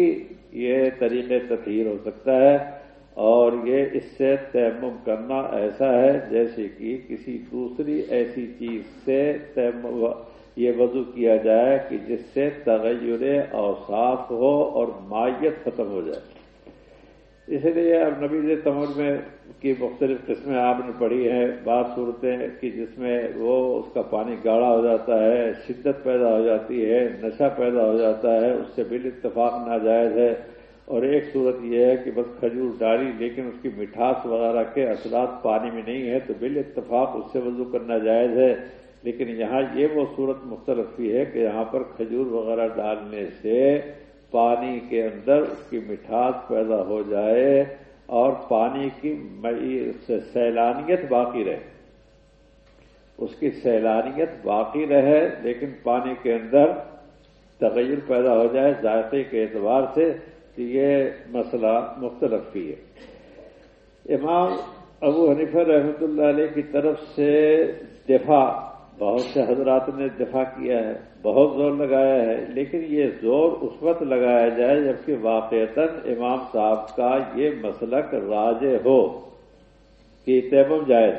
یہ طریقے تطہیر ہو سکتا ہے اور یہ اس سے تیمم کرنا ایسا ہے جیسے کہ کسی دوسری ایسی چیز سے تیمم یہ وضو کیا جائے کہ جس سے تغیر اوصاف ہو اور مائیت ختم ہو جائے۔ اس لیے اب نبی تمر میں کی مختلف قسمیں آپ نے پڑھی ہیں۔ بعض صورتیں کہ جس میں وہ اس کا پانی گاڑھا ہو جاتا ہے، شدت پیدا ہو جاتی ہے، نشہ پیدا ہو جاتا ہے، اس سے بال اتفاق ناجائز ہے۔ اور ایک صورت یہ ہے کہ بس کھجور ڈالی، لیکن اس کی مٹھاس وغیرہ کے اثرات پانی میں نہیں ہے تو بال اتفاق اس سے وضو کرنا جائز ہے۔ لیکن یہاں یہ وہ صورت مختلف بھی ہے کہ یہاں پر کھجور وغیرہ ڈالنے سے پانی کے اندر اس کی مٹھاس پیدا ہو جائے اور پانی کی سیلانیت باقی رہے۔ اس کی سیلانیت باقی رہے لیکن پانی کے اندر تغیر پیدا ہو جائے ذائقے کے اعتبار سے کہ یہ مسئلہ مختلف ہی ہے۔ امام ابو حنیفہ رحمۃ اللہ علیہ کی طرف سے دفاع بہت سے حضرات نے دفاع کیا ہے، بہت زور لگایا ہے، لیکن یہ زور اس وقت لگایا جائے جبکہ واقعتا امام صاحب کا یہ مسلک راج ہو کہ تیمم جائز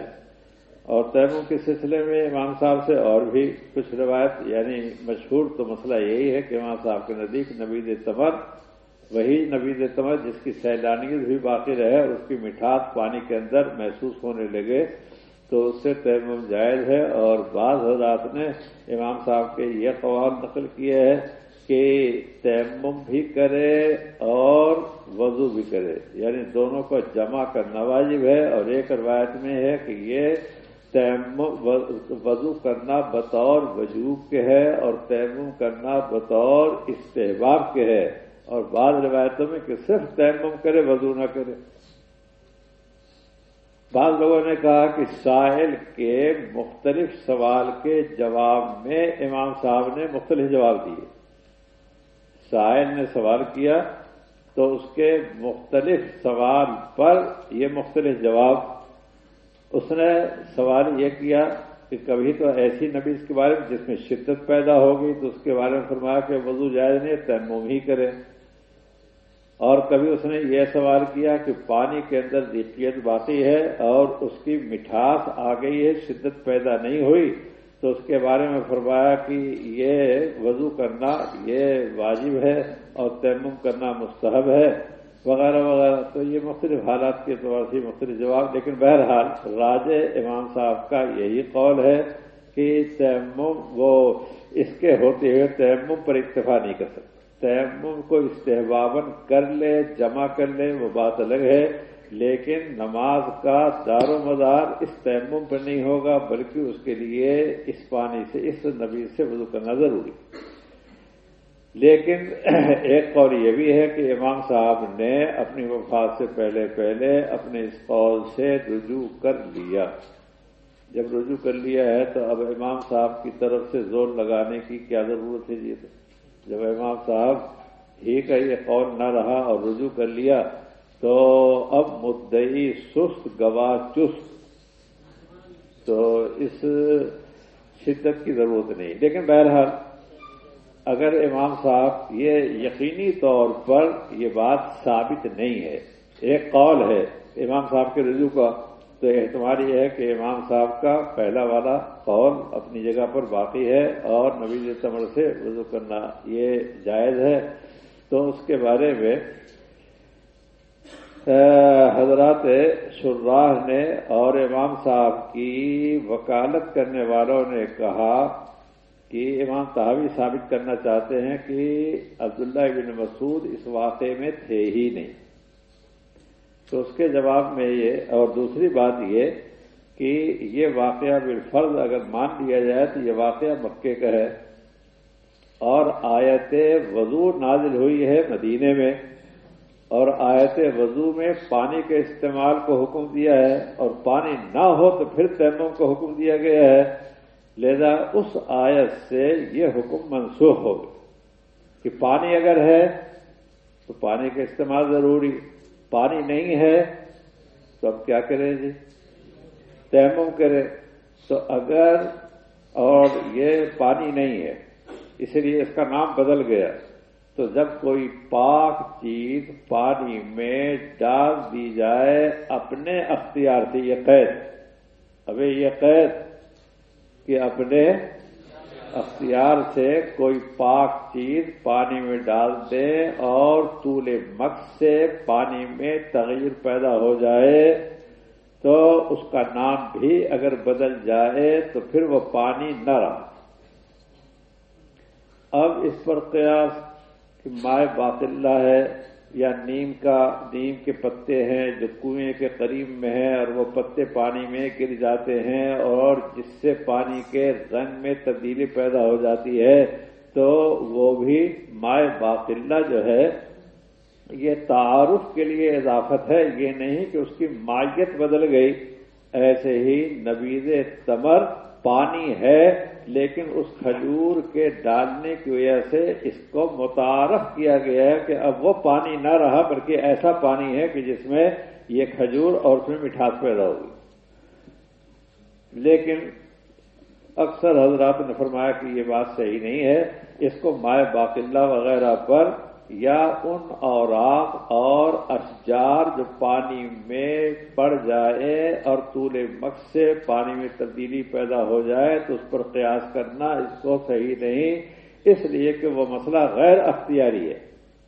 اور تیمم کے سلسلے میں امام صاحب سے اور بھی کچھ روایت یعنی مشہور تو مسئلہ یہی ہے کہ امام صاحب کے نزدیک نبید تمر، وہی نبید تمر جس کی سیلانیت بھی باقی رہے اور اس کی مٹھاس پانی کے اندر محسوس ہونے لگے۔ تو اس سے تیمم جائز ہے اور بعض حضرات نے امام صاحب کے یہ قوال نقل کیے ہیں کہ تیمم بھی کرے اور وضو بھی کرے۔ یعنی دونوں کو جمع کرنا واجب ہے اور ایک روایت میں ہے کہ یہ تیمم وضو کرنا بطور وجوب کے ہے اور تیمم کرنا بطور استحباب کے ہے۔ اور بعض روایتوں میں کہ صرف تیمم کرے، وضو نہ کرے۔ بعض لوگوں نے کہا کہ ساحل کے مختلف سوال کے جواب میں امام صاحب نے مختلف جواب دیے۔ ساحل نے سوال کیا تو اس کے مختلف سوال پر یہ مختلف جواب اس نے سوال یہ کیا کہ کبھی تو ایسی نبی اس کے بارے میں جس میں شدت پیدا ہوگی تو اس کے بارے میں فرمایا کہ وضو جائز نہیں تیمم ہی کرے اور کبھی اس نے یہ سوال کیا کہ پانی کے اندر ذکیت باقی ہے اور اس کی مٹھاس آ گئی ہے شدت پیدا نہیں ہوئی، تو اس کے بارے میں فرمایا کہ یہ وضو کرنا یہ واجب ہے اور تیمم کرنا مستحب ہے، وغیرہ وغیرہ۔ تو یہ مختلف حالات کے اعتبار سے مختلف جواب، لیکن بہرحال راج امام صاحب کا یہی قول ہے کہ تیمم وہ اس کے ہوتے ہوئے تیمم پر اکتفا نہیں کر سکتے تیمم کو استحبابن کر لے، جمع کر لے، وہ بات الگ ہے، لیکن نماز کا دار و مدار اس تیمم پر نہیں ہوگا، بلکہ اس کے لیے اس پانی سے، اس نبی سے وضو کرنا ضروری۔ لیکن ایک قول یہ بھی ہے کہ امام صاحب نے اپنی وفات سے پہلے پہلے اپنے اس قول سے رجوع کر لیا۔ جب رجوع کر لیا ہے تو اب امام صاحب کی طرف سے زور لگانے کی کیا ضرورت ہے؟ جی جب امام صاحب ہی کا یہ قول نہ رہا اور رجوع کر لیا تو اب مدعی سست، گواہ چست۔ تو اس شدت کی ضرورت نہیں۔ لیکن بہرحال اگر امام صاحب یہ یقینی طور پر یہ بات ثابت نہیں ہے، ایک قول ہے امام صاحب کے رجوع کا۔ تو احتمال یہ ہے کہ امام صاحب کا پہلا والا قول اپنی جگہ پر باقی ہے اور نبی تمر سے وضو کرنا یہ جائز ہے۔ تو اس کے بارے میں حضرات شراہ نے اور امام صاحب کی وکالت کرنے والوں نے کہا کہ امام صاحبی ثابت کرنا چاہتے ہیں کہ عبداللہ بن مسعود اس واقعے میں تھے ہی نہیں۔ تو اس کے جواب میں یہ اور دوسری بات یہ کہ یہ واقعہ بالفرض اگر مان لیا جائے تو یہ واقعہ مکے کا ہے اور آیت وضو نازل ہوئی ہے مدینے میں اور آیت وضو میں پانی کے استعمال کو حکم دیا ہے اور پانی نہ ہو تو پھر تیمم کو حکم دیا گیا ہے۔ لہذا اس آیت سے یہ حکم منسوخ ہوگا کہ پانی اگر ہے تو پانی کا استعمال ضروری پانی نہیں ہے تو اب کیا کریں جی؟ تیمم کرے تو اگر اور یہ پانی نہیں ہے، اس لیے اس کا نام بدل گیا۔ تو جب کوئی پاک چیز پانی میں ڈال دی جائے اپنے اختیار سے، یہ قید۔ ابھی یہ قید کہ اپنے اختیار سے کوئی پاک چیز پانی میں ڈال دے اور طول مقص سے پانی میں تغیر پیدا ہو جائے تو اس کا نام بھی اگر بدل جائے تو پھر وہ پانی نہ رہا۔ اب اس پر قیاس کہ مائع باطلہ ہے۔ یا نیم کا نیم کے پتے ہیں جو کنویں کے قریب میں ہیں اور وہ پتے پانی میں گر جاتے ہیں اور جس سے پانی کے رنگ میں تبدیلی پیدا ہو جاتی ہے، تو وہ بھی مائع باقلہ جو ہے، یہ تعارف کے لیے اضافت ہے۔ یہ نہیں کہ اس کی مائیت بدل گئی۔ ایسے ہی نبیز تمر پانی ہے، لیکن اس کھجور کے ڈالنے کی وجہ سے اس کو متعارف کیا گیا ہے کہ اب وہ پانی نہ رہا، بلکہ ایسا پانی ہے کہ جس میں یہ کھجور اور اس میں مٹھاس پیدا ہوگی لیکن اکثر حضرات نے فرمایا کہ یہ بات صحیح نہیں ہے، اس کو مائع باقلہ وغیرہ پر یا ان اوراق اور اشجار جو پانی میں پڑ جائے اور طول مقص سے پانی میں تبدیلی پیدا ہو جائے تو اس پر قیاس کرنا اس کو صحیح نہیں۔ اس لیے کہ وہ مسئلہ غیر اختیاری ہے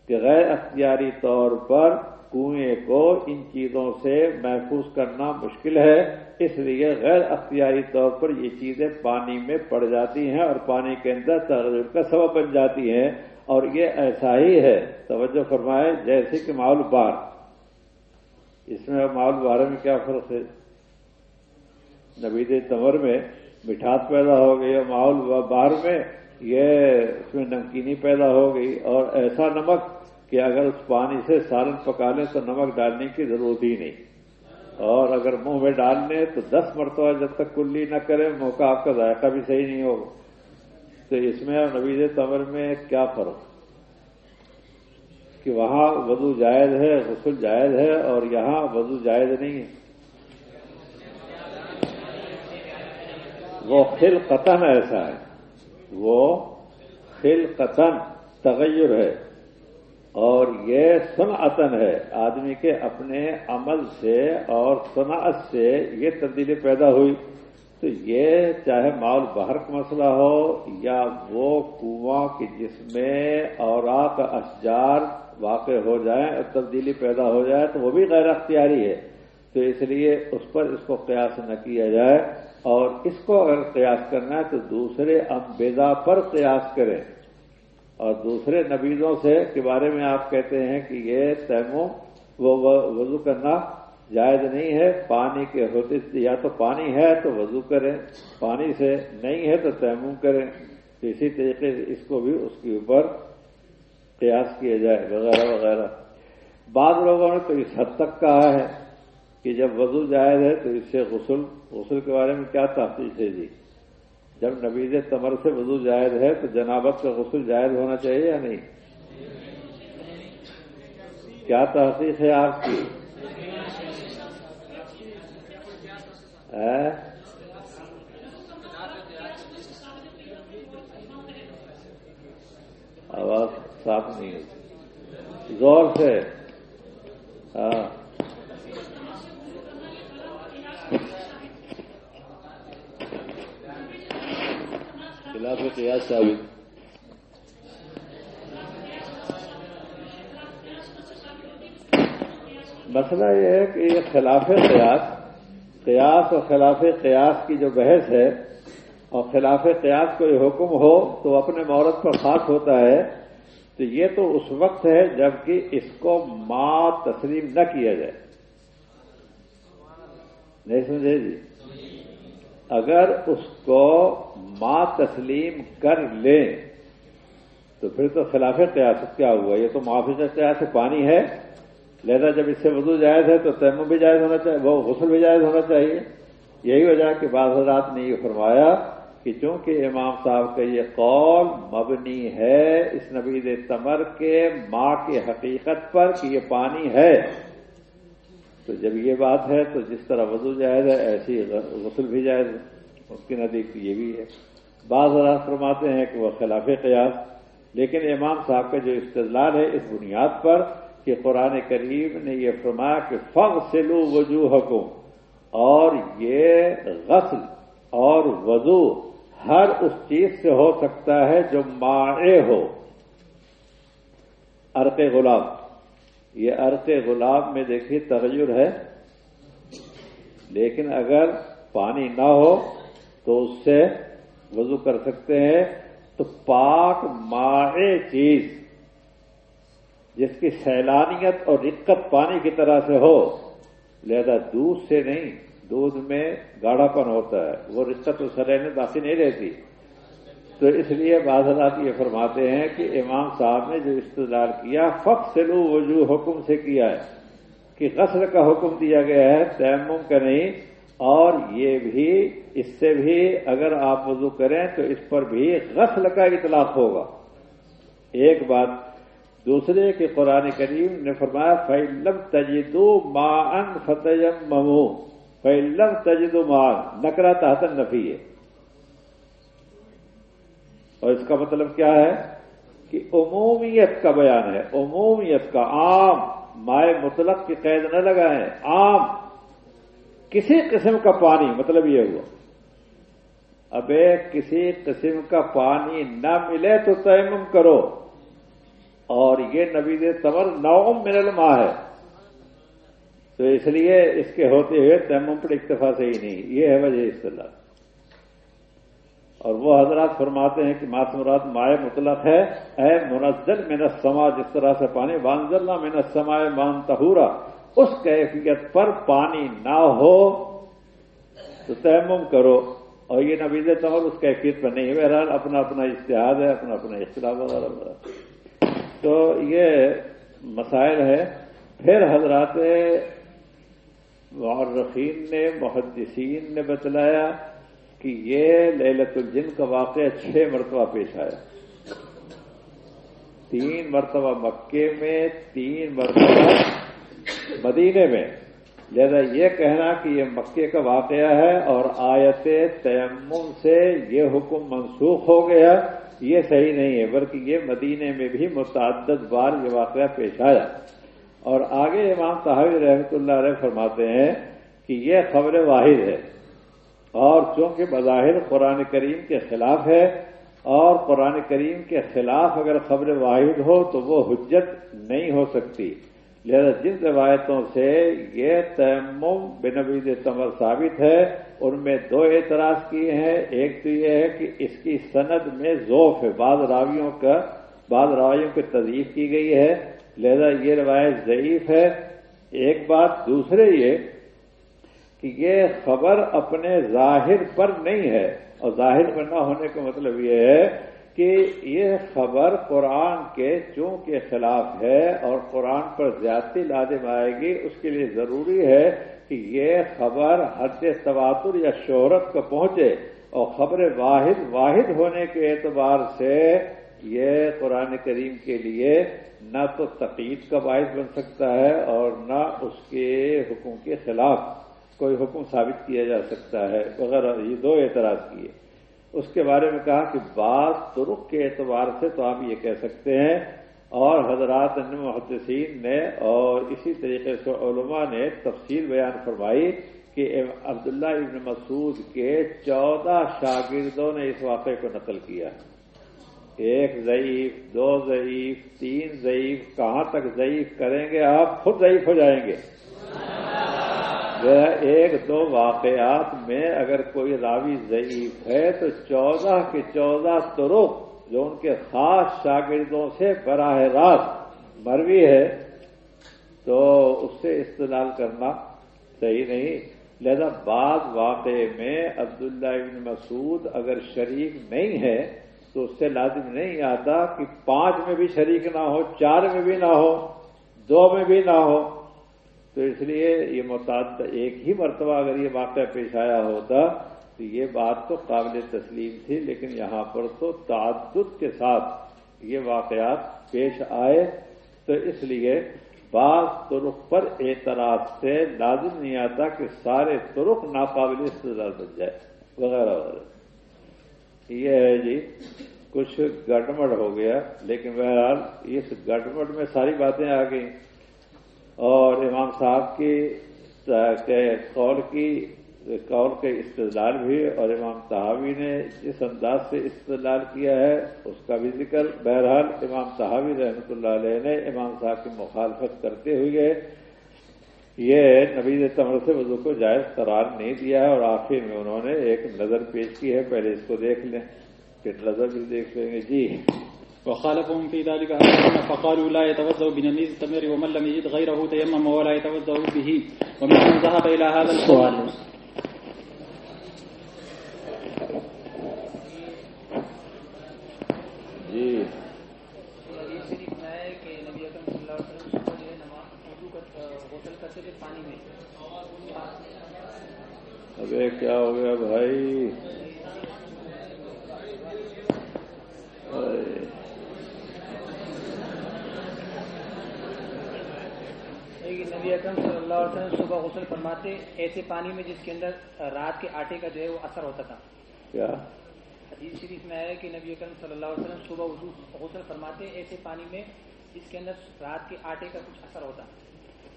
کہ غیر اختیاری طور پر کنویں کو ان چیزوں سے محفوظ کرنا مشکل ہے۔ اس لیے غیر اختیاری طور پر یہ چیزیں پانی میں پڑ جاتی ہیں اور پانی کے اندر تغیر کا سبب بن جاتی ہیں۔ اور یہ ایسا ہی ہے۔ توجہ فرمائے، جیسے کہ ماحول بار۔ اس میں ماحول بار میں کیا فرق ہے؟ نبید تمر میں مٹھاس پیدا ہو گئی اور ماحول بار میں یہ اس میں نمکینی پیدا ہو گئی۔ اور ایسا نمک کہ اگر اس پانی سے سالن پکا لیں تو نمک ڈالنے کی ضرورت ہی نہیں۔ اور اگر منہ میں ڈال لیں تو دس مرتبہ جب تک کلی نہ کریں منہ کا آپ کا ذائقہ بھی صحیح نہیں ہوگا۔ تو اس میں اور نویز تمر میں کیا فرق؟ کہ وہاں وضو جائز ہے، غسل جائز ہے اور یہاں وضو جائز نہیں ہے۔ وہ خل قطن ایسا ہے۔ وہ خل قطن تغیر ہے اور یہ صنعتن ہے۔ آدمی کے اپنے عمل سے اور صنعت سے یہ تبدیلی پیدا ہوئی۔ تو یہ چاہے ماحول باہر کا مسئلہ ہو یا وہ کنواں کی جس میں اوراق اشجار واقع ہو جائیں اور تبدیلی پیدا ہو جائے تو وہ بھی غیر اختیاری ہے۔ تو اس لیے اس پر اس کو قیاس نہ کیا جائے اور اس کو اگر قیاس کرنا ہے تو دوسرے امبیدا پر قیاس کریں۔ اور دوسرے نبیزوں سے کے بارے میں آپ کہتے ہیں کہ یہ تیمو وہ وضو کرنا جائز نہیں ہے، پانی کے ہوتے یا تو پانی ہے تو وضو کریں، پانی سے نہیں ہے تو تیمم کریں۔ تو اسی طریقے سے اس کو بھی اس کے اوپر قیاس کیا جائے، وغیرہ وغیرہ۔ بعض لوگوں نے تو اس حد تک کہا ہے کہ جب وضو جائز ہے تو اس سے غسل غسل کے بارے میں کیا تحقیق ہے جی؟ جب نبیز تمر سے وضو جائز ہے تو جنابت کا غسل جائز ہونا چاہیے یا نہیں؟ کیا تحقیق ہے آپ کی؟ آواز صاف نہیں ہے زور سے ہاں خلاف قیاس ثابت مسئلہ یہ ہے کہ یہ خلاف قیاس قیاس اور خلاف قیاس کی جو بحث ہے اور خلاف قیاس کو یہ حکم ہو تو اپنے مورت پر خاص ہوتا ہے، تو یہ تو اس وقت ہے جبکہ اس کو ماں تسلیم نہ کیا جائے۔ نہیں سمجھے جی؟ اگر اس کو ماں تسلیم کر لیں تو پھر تو خلاف قیاس کیا ہوا؟ یہ تو معافی قیاس پانی ہے۔ لہذا جب اس سے وضو جائز ہے تو تیمم بھی جائز ہونا چاہیے، وہ غسل بھی جائز ہونا چاہیے۔ یہی وجہ کہ بعض حضرات نے یہ فرمایا کہ چونکہ امام صاحب کا یہ قول مبنی ہے اس نبید تمر کے ماں کی حقیقت پر کہ یہ پانی ہے، تو جب یہ بات ہے تو جس طرح وضو جائز ہے ایسی غسل بھی جائز ہے، اس کی نزدیک یہ بھی ہے۔ بعض حضرات فرماتے ہیں کہ وہ خلاف قیاس، لیکن امام صاحب کا جو استدلال ہے اس بنیاد پر کہ قرآن کریم نے یہ فرمایا کہ فغ سلو وجوہ اور یہ غسل اور وضو ہر اس چیز سے ہو سکتا ہے جو مائع ہو۔ ارق غلام، یہ ارق غلام میں دیکھیے تغیر ہے، لیکن اگر پانی نہ ہو تو اس سے وضو کر سکتے ہیں۔ تو پاک مائع چیز جس کی سیلانیت اور رقت پانی کی طرح سے ہو، لہذا دودھ سے نہیں، دودھ میں گاڑھا پن ہوتا ہے، وہ رقت و سلین باقی نہیں رہتی۔ تو تو اس لیے بعض حضرات یہ فرماتے ہیں کہ امام صاحب نے جو استدار کیا فخ سلو وجو حکم سے کیا ہے کہ غسل کا حکم دیا گیا ہے تیمم کا نہیں، اور یہ بھی، اس سے بھی اگر آپ وضو کریں تو اس پر بھی غسل کا اطلاق ہوگا۔ ایک بات دوسرے کہ قرآن کریم نے فرمایا فیلم تجدو ما ان فتح ممو فیلم تجدو مان نکرا تحت نفی ہے۔ اور اس کا مطلب کیا ہے؟ کہ عمومیت کا بیان ہے، عمومیت کا عام، مائع مطلق کی قید نہ لگائیں، عام۔ کسی قسم کا پانی مطلب یہ ہوا۔ ابے کسی قسم کا پانی نہ ملے تو تیمم کرو۔ اور یہ نبی تمر نوم من الماء ہے۔ تو اس لیے اس کے ہوتے ہوئے تیمم پر اکتفا سے ہی نہیں۔ یہ ہے وجہ اصطلاح۔ اور وہ حضرات فرماتے ہیں کہ ماسمرات مائع مطلق ہے۔ اے منزل من السما جس طرح سے پانی بانزلنا من السماء مان تہورا اس کیفیت پر پانی نہ ہو تو تیمم کرو۔ اور یہ نبیز تمر اس کیفیت پر نہیں بہرحال اپنا اپنا اشتہاد ہے، اپنا اپنا اختلاف وغیرہ تو یہ مسائل ہے پھر حضرات معرخین نے، محدثین نے بتلایا کہ یہ للت الجن کا واقعہ چھ مرتبہ پیش آیا۔ تین مرتبہ مکے میں، تین مرتبہ مدینے میں۔ لہذا یہ کہنا کہ یہ مکے کا واقعہ ہے اور آیت تیمم سے یہ حکم منسوخ ہو گیا۔ یہ صحیح نہیں ہے، بلکہ یہ مدینے میں بھی متعدد بار یہ واقعہ پیش آیا۔ اور آگے امام صاحب رحمۃ اللہ علیہ فرماتے ہیں کہ یہ خبر واحد ہے۔ اور چونکہ بظاہر قرآن کریم کے خلاف ہے، اور قرآن کریم کے خلاف اگر خبر واحد ہو تو وہ حجت نہیں ہو سکتی۔ لہذا جن روایتوں سے یہ تیمم بنبید تمر ثابت ہے، ان میں دو اعتراض کیے ہیں۔ ایک تو یہ ہے کہ اس کی سند میں ذوف ہے، بعض راویوں کا، بعض راویوں کی تضیف کی گئی ہے۔ لہذا یہ روایت ضعیف ہے۔ ایک بات، دوسرے یہ کہ یہ خبر اپنے ظاہر پر نہیں ہے۔ اور ظاہر پر نہ ہونے کا مطلب یہ ہے کہ یہ خبر قرآن کے چوں کے خلاف ہے اور قرآن پر زیادتی لازم آئے گی، اس کے لیے ضروری ہے کہ یہ خبر حد تواتر یا شہرت کو پہنچے اور خبر واحد واحد ہونے کے اعتبار سے یہ قرآن کریم کے لیے نہ تو تقید کا باعث بن سکتا ہے اور نہ اس کے حکم کے خلاف کوئی حکم ثابت کیا جا سکتا ہے۔ وغیرہ یہ دو اعتراض کیے۔ اس کے بارے میں کہا کہ بعض ترک کے اعتبار سے تو آپ یہ کہہ سکتے ہیں، اور حضرات محدثین نے اور اسی طریقے سے علماء نے تفصیل بیان فرمائی کہ عبداللہ ابن مسعود کے چودہ شاگردوں نے اس واقعے کو نقل کیا۔ ایک ضعیف، دو ضعیف، تین ضعیف، کہاں تک ضعیف کریں گے آپ؟ خود ضعیف ہو جائیں گے۔ ایک دو واقعات میں اگر کوئی راوی ضعیف ہے تو چودہ کے چودہ ترک جو ان کے خاص شاگردوں سے براہ راست مروی ہے، تو اس سے استعمال کرنا صحیح نہیں۔ لہذا بعض واقعے میں عبداللہ ابن مسعود اگر شریک نہیں ہے تو اس سے لازم نہیں آتا کہ پانچ میں بھی شریک نہ ہو، چار میں بھی نہ ہو، دو میں بھی نہ ہو۔ تو اس لیے یہ متعدد ایک ہی مرتبہ اگر یہ واقعہ پیش آیا ہوتا تو یہ بات تو قابل تسلیم تھی، لیکن یہاں پر تو تعدد کے ساتھ یہ واقعات پیش آئے۔ تو اس لیے بعض ترک پر اعتراض سے لازم نہیں آتا کہ سارے ترک ناقابل استدار بن جائے، وغیرہ وغیرہ۔ یہ ہے جی کچھ گڑمڑ ہو گیا، لیکن بہرحال اس گڑمڑ میں ساری باتیں آ گئیں۔ اور امام صاحب کی قول کی، قول کے استدلال بھی اور امام صحابی نے جس انداز سے استدلال کیا ہے، اس کا بھی ذکر۔ بہرحال امام صحابی رحمۃ اللہ علیہ نے امام صاحب کی مخالفت کرتے ہوئے یہ نبی تمر سے وضو کو جائز قرار نہیں دیا ہے اور آخر میں انہوں نے ایک نظر پیش کی ہے۔ پہلے اس کو دیکھ لیں۔ پھر نظر بھی دیکھ لیں گے۔ جی۔ وخالفهم في ذلك آخرون فقالوا لا يتوضأ بنميز التمر ومن لم يجد غيره تيمم ولا يتوضأ به. ومن ذهب إلى هذا القول. جی۔ ابھی کیا ہو گیا بھائی؟ وسلم صبح غسل فرماتے ایسے پانی میں جس کے اندر رات کے آٹے کا جو ہے وہ اثر ہوتا تھا۔ کیا؟ حدیث شریف میں آیا ہے کہ نبی اکرم صلی اللہ علیہ وسلم صبح غسل فرماتے ایسے پانی میں جس کے اندر رات کے آٹے کا کچھ اثر ہوتا۔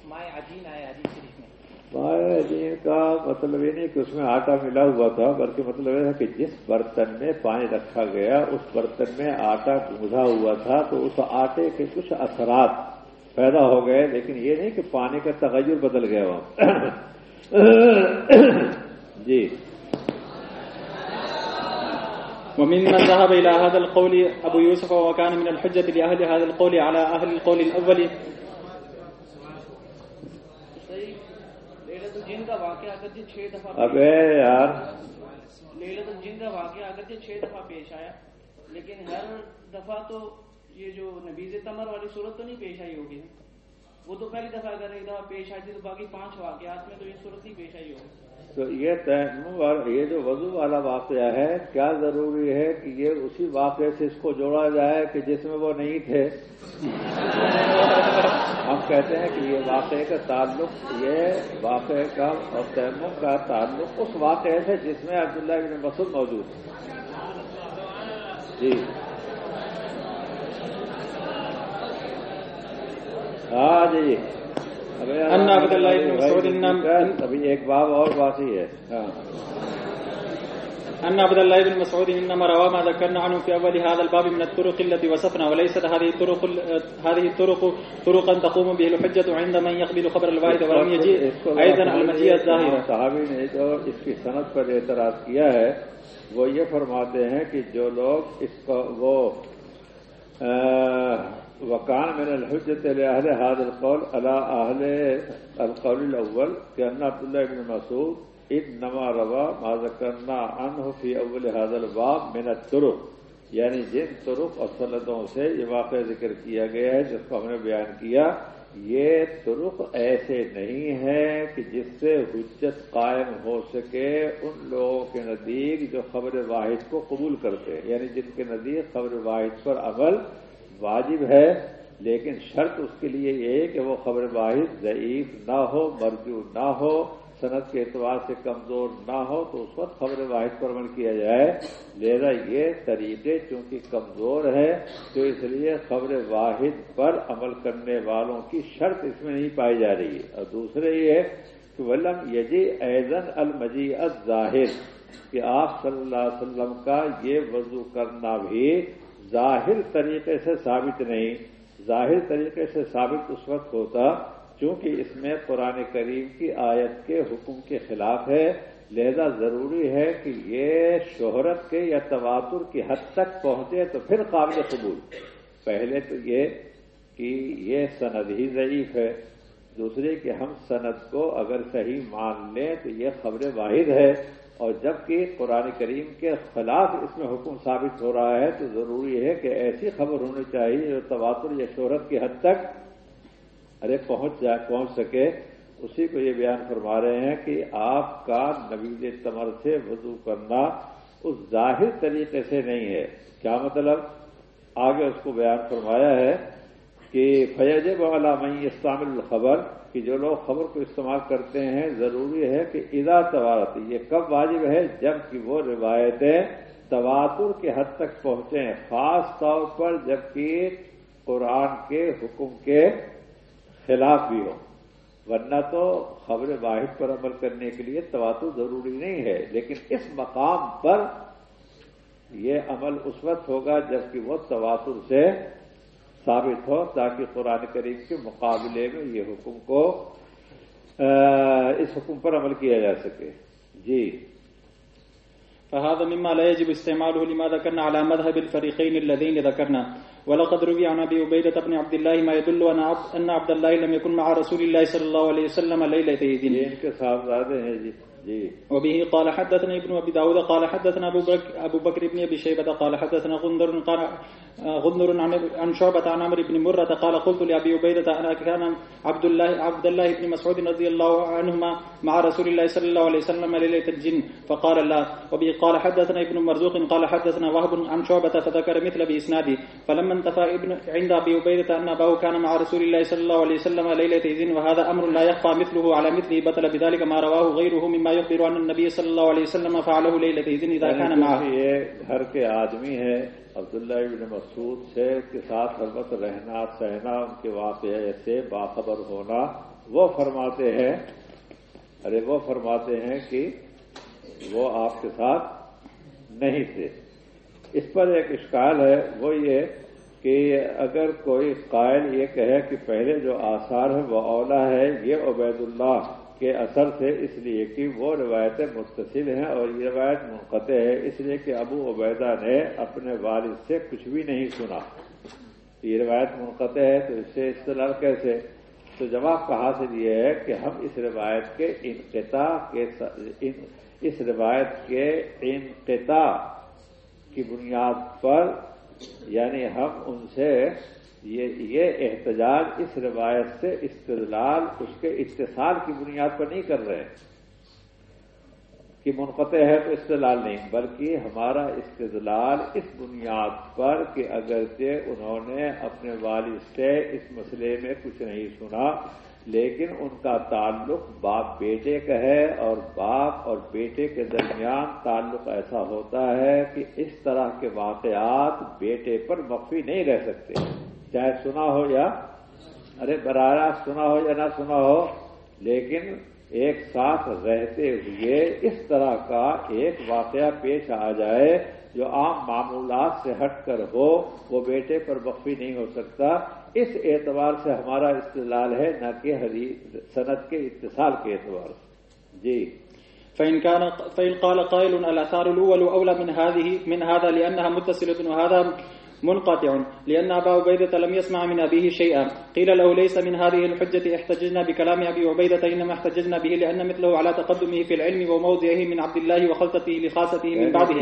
مائع عجین آیا حدیث شریف میں۔ مائع جین کا مطلب یہ نہیں کہ اس میں آٹا ملا ہوا تھا بلکہ مطلب یہ ہے کہ جس برتن میں پانی رکھا گیا اس برتن میں آٹا گوندھا ہوا تھا تو اس آٹے کے کچھ اثرات پیدا ہو گئے لیکن یہ نہیں کہ پانی کا تغیر بدل گیا وہاں۔ جی۔ ومن من ذهب إلى هذا القول أبو يوسف وكان من الحجة لأهل هذا القول على أهل القول الأول. لیلت الجن کا واقعہ اگرچہ چھ دفعہ ابے یار۔ لیلت الجن کا واقعہ اگرچہ چھ دفعہ پیش آیا لیکن ہر دفعہ تو یہ جو نبیز تمر والی صورت تو نہیں پیش آئی ہوگی وہ تو پہلی دفعہ اگر ایک دفعہ پیش آئی تھی تو باقی پانچ واقعات میں تو یہ صورت نہیں پیش آئی ہوگی۔ تو یہ تیمم یہ جو وضو والا واقعہ ہے، کیا ضروری ہے کہ یہ اسی واقعے سے اس کو جوڑا جائے کہ جس میں وہ نہیں تھے؟ ہم کہتے ہیں کہ یہ واقعے کا تعلق یہ واقعے کا اور تیمم کا تعلق اس واقعے سے جس میں عبداللہ بن مسعود موجود ہے جی۔ ہاں جی ابھی ایک باب اور باقی ہے۔ ہاں۔ أن عبد الله بن مسعود إنما روى ما ذكرنا عنه في أول هذا الباب من الطرق التي وصفنا وليست هذه الطرق هذه الطرق طرقا تقوم به الحجة عند من يقبل خبر الواحد ولم يجيء أيضا المجيء الظاهرة. صحابی نے جو اس کی صنعت پر اعتراض کیا ہے وہ یہ فرماتے ہیں کہ جو لوگ اس کو وہ وکان من الحجت اہل حاد القول علی القول الاول کہ ان عبداللہ بن مسعود انما روا ما ذکرنا عنہ فی اول حاد الباب من الطرق یعنی جن طرق اور سندوں سے یہ واقعہ ذکر کیا گیا ہے، جس کو ہم نے بیان کیا، یہ طرق ایسے نہیں ہے کہ جس سے حجت قائم ہو سکے ان لوگوں کے نزدیک جو خبر واحد کو قبول کرتے ہیں یعنی جن کے نزدیک خبر واحد پر عمل واجب ہے، لیکن شرط اس کے لیے یہ ہے کہ وہ خبر واحد ضعیف نہ ہو، مرجو نہ ہو صنعت کے اعتبار سے کمزور نہ ہو، تو اس وقت خبر واحد پر عمل کیا جائے۔ لہذا یہ طریقے چونکہ کمزور ہے تو اس لیے خبر واحد پر عمل کرنے والوں کی شرط اس میں نہیں پائی جا رہی۔ ہے اور دوسرے یہ ہے کہ ولم یجی ایزن المجی ظاہر کہ آپ صلی اللہ علیہ وسلم کا یہ وضو کرنا بھی ظاہر طریقے سے ثابت نہیں، ظاہر طریقے سے ثابت اس وقت ہوتا چونکہ اس میں قرآن کریم کی آیت کے حکم کے خلاف ہے۔ لہذا ضروری ہے کہ یہ شہرت کے یا تواتر کی حد تک پہنچے تو پھر قابل قبول۔ پہلے تو یہ کہ یہ سند ہی ضعیف ہے۔ دوسرے کہ ہم سند کو اگر صحیح مان لیں تو یہ خبر واحد ہے۔ اور جبکہ قرآن کریم کے خلاف اس میں حکم ثابت ہو رہا ہے تو ضروری ہے کہ ایسی خبر ہونی چاہیے جو تواتر یا شہرت کی حد تک ارے پہنچ جائے پہنچ سکے۔ اسی کو یہ بیان فرما رہے ہیں کہ آپ کا نبیز تمر سے وضو کرنا اس ظاہر طریقے سے نہیں ہے۔ کیا مطلب؟ آگے اس کو بیان فرمایا ہے کہ فیض والا میں استعمل الخبر کہ جو لوگ خبر کو استعمال کرتے ہیں، ضروری ہے کہ ادا توارت یہ کب واجب ہے؟ جبکہ وہ روایتیں تواتر کے حد تک پہنچیں خاص طور پر جبکہ قرآن کے حکم کے خلاف بھی ہو ورنہ تو خبر واحد پر عمل کرنے کے لیے تواتر ضروری نہیں ہے، لیکن اس مقام پر یہ عمل اس وقت ہوگا جبکہ وہ تواتر سے ثابت ہو تاکہ قرآن کریم کے مقابلے میں یہ حکم کو اس حکم پر عمل کیا جا سکے۔ جی۔ فهذا مما لا يجب استعماله لما ذكرنا على مذهب الفريقين اللذين ذكرنا. ولقد روي عن ابي عبيده بن عبد الله ما يدل ان عبد الله لم يكن مع رسول الله صلى الله عليه وسلم ليله یہ اذن ان کے صاحبزادے ہیں جی۔ جی وبه قال حدثنا ابن أبي داود قال حدثنا أبو بكر أبو بكر بن أبي شيبة قال حدثنا غندر قال غندر عن شعبة عن عمرو بن مرة قال قلت لأبي عبيدة أنا كان عبد الله عبد الله بن مسعود رضي الله عنهما مع رسول الله صلى الله عليه وسلم ليلة الجن فقال لا. وبه قال حدثنا ابن مرزوق قال حدثنا وهب عن شعبة فذكر مثل بإسناده. فلما انتفى ابن عند أبي عبيدة أن أباه كان مع رسول الله صلى الله عليه وسلم ليلة الجن وهذا أمر لا يخفى مثله على مثله بطل بذلك ما رواه غيره مما يخبر عن النبي صلى الله عليه وسلم فعله ليلة الجن اذا كان معه یعنی یہ گھر کے آدمی ہے عبداللہ ابن مسعود سے کے ساتھ حربت رہنا سہنا ان کے واقعے سے باخبر ہونا وہ فرماتے ہیں ارے وہ فرماتے ہیں کہ وہ آپ کے ساتھ نہیں تھے۔ اس پر ایک اشکال ہے وہ یہ کہ اگر کوئی قائل یہ کہے کہ پہلے جو آثار ہے وہ اولا ہے یہ عبید اللہ کے اثر سے اس لیے کہ وہ روایتیں متصل ہیں اور یہ روایت منقطع ہے، اس لیے کہ ابو عبیدہ نے اپنے والد سے کچھ بھی نہیں سنا۔ یہ روایت منقطع ہے تو اس سے اصطلاح کیسے؟ تو جواب کا حاصل یہ ہے کہ ہم اس روایت کے انقطاع کے اس روایت کے انقطاع کی بنیاد پر یعنی ہم ان سے یہ یہ احتجاج اس روایت سے استدلال اس کے اتصال کی بنیاد پر نہیں کر رہے کہ منقطع ہے تو استدلال نہیں، بلکہ ہمارا استدلال اس بنیاد پر کہ اگرچہ انہوں نے اپنے والد سے اس مسئلے میں کچھ نہیں سنا، لیکن ان کا تعلق باپ بیٹے کا ہے اور باپ اور بیٹے کے درمیان تعلق ایسا ہوتا ہے کہ اس طرح کے واقعات بیٹے پر مخفی نہیں رہ سکتے۔ چاہے سنا ہو یا ارے براہ راست سنا ہو یا نہ سنا ہو، لیکن ایک ساتھ رہتے ہوئے اس طرح کا ایک واقعہ پیش آ جائے جو عام معمولات سے ہٹ کر ہو، وہ بیٹے پر مخفی نہیں ہو سکتا۔ اس اعتبار سے ہمارا استدلال ہے، نہ کہ صنعت کے اتصال کے اعتبار سے۔ جی۔ فإن كان فإن قال قائل الآثار الأول أولى من هذه، من هذا لأنها متصلة وهذا منقطع لأن أبا عبيدة لم يسمع من أبيه شيئا. قيل له ليس من هذه الحجة احتججنا بكلام أبي عبيدة إنما احتججنا به لأن مثله على تقدمه في العلم وموضعه من عبد الله وخلطته لخاصته من بعده.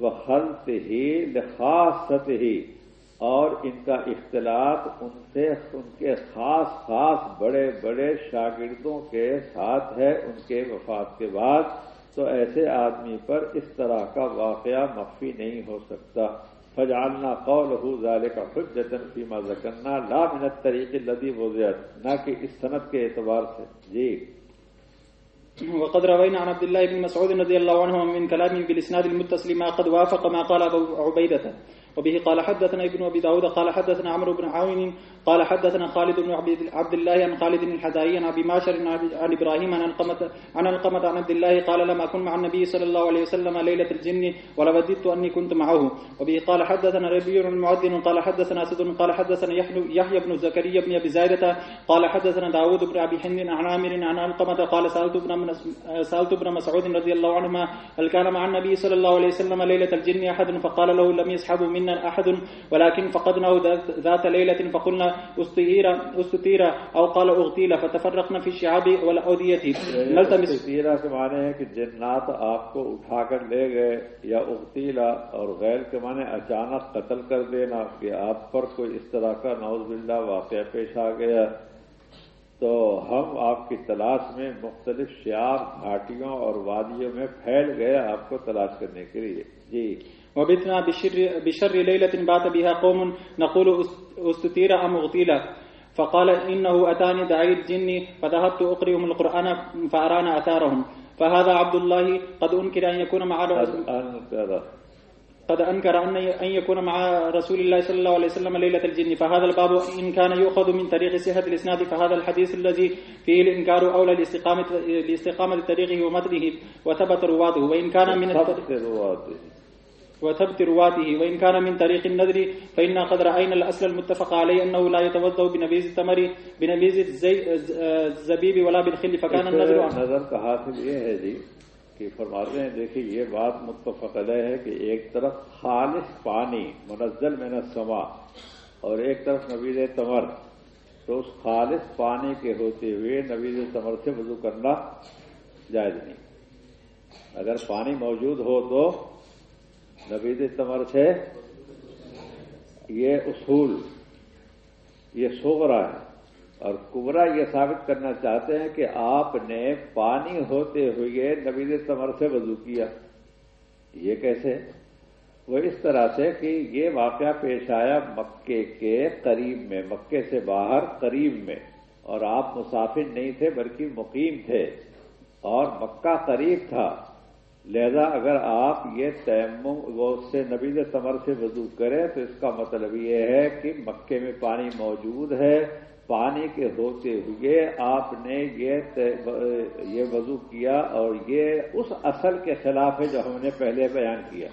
کا اختلاط ہے اور ان ہی، لخاصت ہی، اور ان کا اختلاط ان سے، ان کے خاص خاص بڑے بڑے شاگردوں کے ساتھ ہے، ان کے وفات کے بعد، تو ایسے آدمی پر اس طرح کا واقعہ مخفی نہیں ہو سکتا۔ فجالنا قول ظال کا خود جتن فیما زکنا لا منت طریقے لدی وضعت، نہ کہ اس صنعت کے اعتبار سے۔ جی۔ وقد روينا عن عبد الله بن مسعود رضي الله عنه من كلامه بالإسناد المتصل ما قد وافق ما قال أبو عبيدة. وبه قال حدثنا ابن أبي داود قال حدثنا عمرو بن عون قال حدثنا خالد بن عبد الله عن خالد الحذائي عن أبي ماشر عن إبراهيم عن القمه عن القمة عن عبد الله قال لم اكن مع النبي صلى الله عليه وسلم ليلة الجن ولوددت أني كنت معه. وبه قال حدثنا ربيع المعدن قال حدثنا أسد قال حدثنا يحيى بن زكريا بن أبي زايدة قال حدثنا داود بن أبي حند عن عامر عن القمة قال سألت ابن سألت ابن مسعود رضي الله عنهما هل كان مع النبي صلى الله عليه وسلم ليلة الجن أحد؟ فقال له لم يسحبوا منا أحد ولكن فقدناه ذات ليلة فقلنا استطير او قال اغتيل فتفرقنا في الشعاب والاوديه نلتمس استطیرہ کے معنی ہے کہ جنات آپ کو اٹھا کر لے گئے یا اغتیلا اور غیر کے معنی اچانک قتل کر دینا کہ آپ پر کوئی اس طرح کا نوز باللہ واقعہ پیش آ گیا تو ہم آپ کی تلاش میں مختلف شیاب گھاٹیوں اور وادیوں میں پھیل گئے آپ کو تلاش کرنے کے لیے۔ جی۔ وبتنا بشر, بشر ليلة بات بها قوم نقول استطير أم اغتيل فقال إنه أتاني داعي الجن فذهبت أقرئهم القرآن فأرانا أثارهم. فهذا عبد الله قد أنكر أن يكون مع قد أنكر أن يكون مع رسول الله صلى الله عليه وسلم ليلة الجن. فهذا الباب إن كان يؤخذ من طريق صحة الإسناد فهذا الحديث الذي فيه الإنكار أولى لاستقامة لاستقامة طريقه ومتنه وثبت رواده. وإن كان من رواده. وثبت رواته وإن كان من طريق النذر فإنا قد رأينا الأصل المتفق عليه أنه لا يتوضأ بنبيذ التمر بنبيذ الزبيب ولا بالخل فكان النذر نظر کا حاصل یہ ہے جی کہ فرماتے ہیں دیکھیے یہ بات متفق علیہ ہے کہ ایک طرف خالص پانی منزل میں السما اور ایک طرف نبیز تمر تو اس خالص پانی کے ہوتے ہوئے نبیز تمر سے وضو کرنا جائز نہیں۔ اگر پانی موجود ہو تو نبیز تمر سے یہ اصول، یہ سوگرا ہے اور کبرا یہ ثابت کرنا چاہتے ہیں کہ آپ نے پانی ہوتے ہوئے نبیز تمر سے وضو کیا۔ یہ کیسے؟ وہ اس طرح سے کہ یہ واقعہ پیش آیا مکے کے قریب میں، مکے سے باہر قریب میں، اور آپ مسافر نہیں تھے بلکہ مقیم تھے اور مکہ قریب تھا۔ لہذا اگر آپ یہ تیمم وہ اس سے نبیز تمر سے وضو کریں تو اس کا مطلب یہ ہے کہ مکے میں پانی موجود ہے۔ پانی کے ہوتے ہوئے آپ نے یہ یہ وضو کیا اور یہ اس اصل کے خلاف ہے جو ہم نے پہلے بیان کیا۔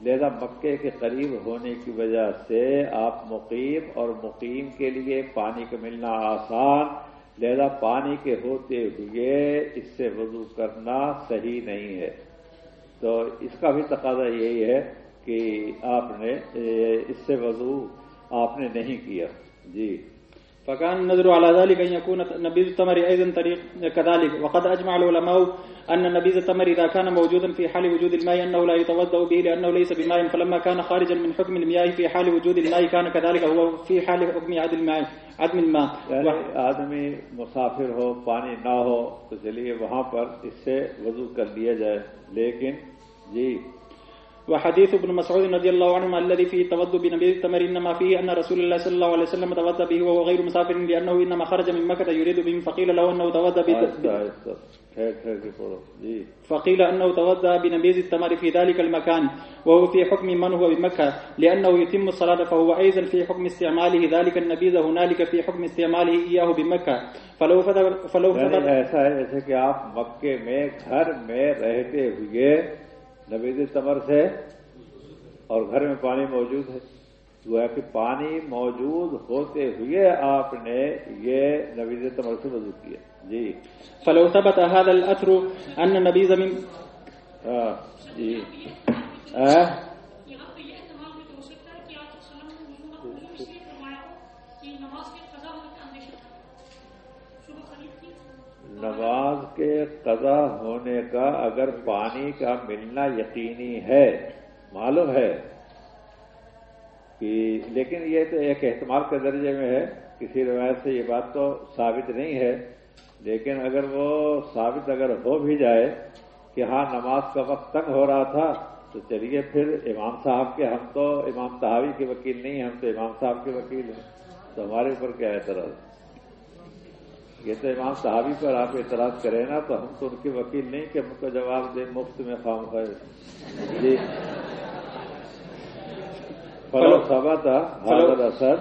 لہذا مکے کے قریب ہونے کی وجہ سے آپ مقیم اور مقیم کے لیے پانی کا ملنا آسان۔ لہذا پانی کے ہوتے ہوئے اس سے وضو کرنا صحیح نہیں ہے۔ تو اس کا بھی تقاضا یہی ہے کہ آپ نے، اس سے وضو آپ نے نہیں کیا۔ جی۔ فكان النذر على ذلك أن يكون نبيذ التمر أيضا طريق كذلك. وقد أجمع العلماء أن نبيذ التمر إذا كان موجودا في حال وجود الماء أنه لا يتوضأ به لأنه ليس بماء فلما كان خارجا من حكم المياه في حال وجود الماء كان كذلك هو في حال حكم عدم الماء عدم الماء. آدمی مسافر ہو پانی نہ ہو تو چلیے وہاں پر اس سے وضو کر لیا جائے. لیکن جی وحديث ابن مسعود رضي الله عنه الذي فيه توضؤ بنبيذ التمر إنما فيه أن رسول الله صلى الله عليه وسلم توضأ به وهو غير مسافر لأنه إنما خرج من مكة يريد به فقيل له أنه توضأ فقيل أنه توضأ بنبيذ التمر في ذلك المكان وهو في حكم من هو بمكة لأنه يتم الصلاة فهو أيضا في حكم استعماله ذلك النبيذ هنالك في حكم استعماله إياه بمكة. فلو ثبت فلو یعنی ثبت ایسا ہے جیسے کہ آپ مکے میں گھر میں رہتے نبید تمر سے اور گھر میں پانی موجود ہے۔ ہے کہ پانی موجود ہوتے ہوئے آپ نے یہ نبید تمر سے وضو کیا۔ جی۔ فلو ثبت هذا الاثر ان نبيذ من ہاں جی۔ نماز کے قضا ہونے کا اگر پانی کا ملنا یقینی ہے، معلوم ہے کہ لیکن یہ تو ایک احتمال کے درجے میں ہے، کسی روایت سے یہ بات تو ثابت نہیں ہے، لیکن اگر وہ ثابت اگر ہو بھی جائے کہ ہاں نماز کا وقت تنگ ہو رہا تھا، تو چلیے پھر امام صاحب کے ہم تو امام صحابی کے وکیل نہیں، ہم تو امام صاحب کے وکیل ہیں۔ تو ہمارے اوپر کیا اعتراض؟ یہ تو امام صحابی پر آپ اعتراض کریں نا تو ہم تو ان کے وکیل نہیں کہ ہم کو جواب دیں مفت میں خام خواہ جی۔ فلو ثبت هذا الاثر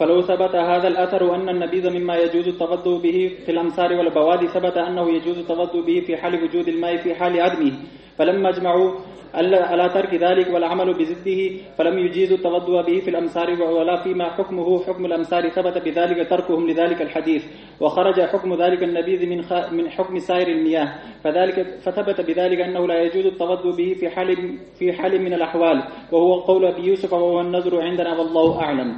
فلو ثبت هذا الأثر أن النبيذ مما يجوز التوضؤ به في الأمصار والبوادي ثبت أنه يجوز التوضؤ به في حال وجود الماء في حال عدمه فلما اجمعوا على ترك ذلك والعمل بضده فلم يجيزوا التوضؤ به في الأمصار ولا فيما حكمه حكم الأمصار ثبت بذلك تركهم لذلك الحديث وخرج حكم ذلك النبيذ من. من حكم سائر المياه فذلك فثبت بذلك أنه لا يجوز التوضؤ به في حال في حال من الأحوال وهو قول أبي يوسف وهو النذر عندنا والله أعلم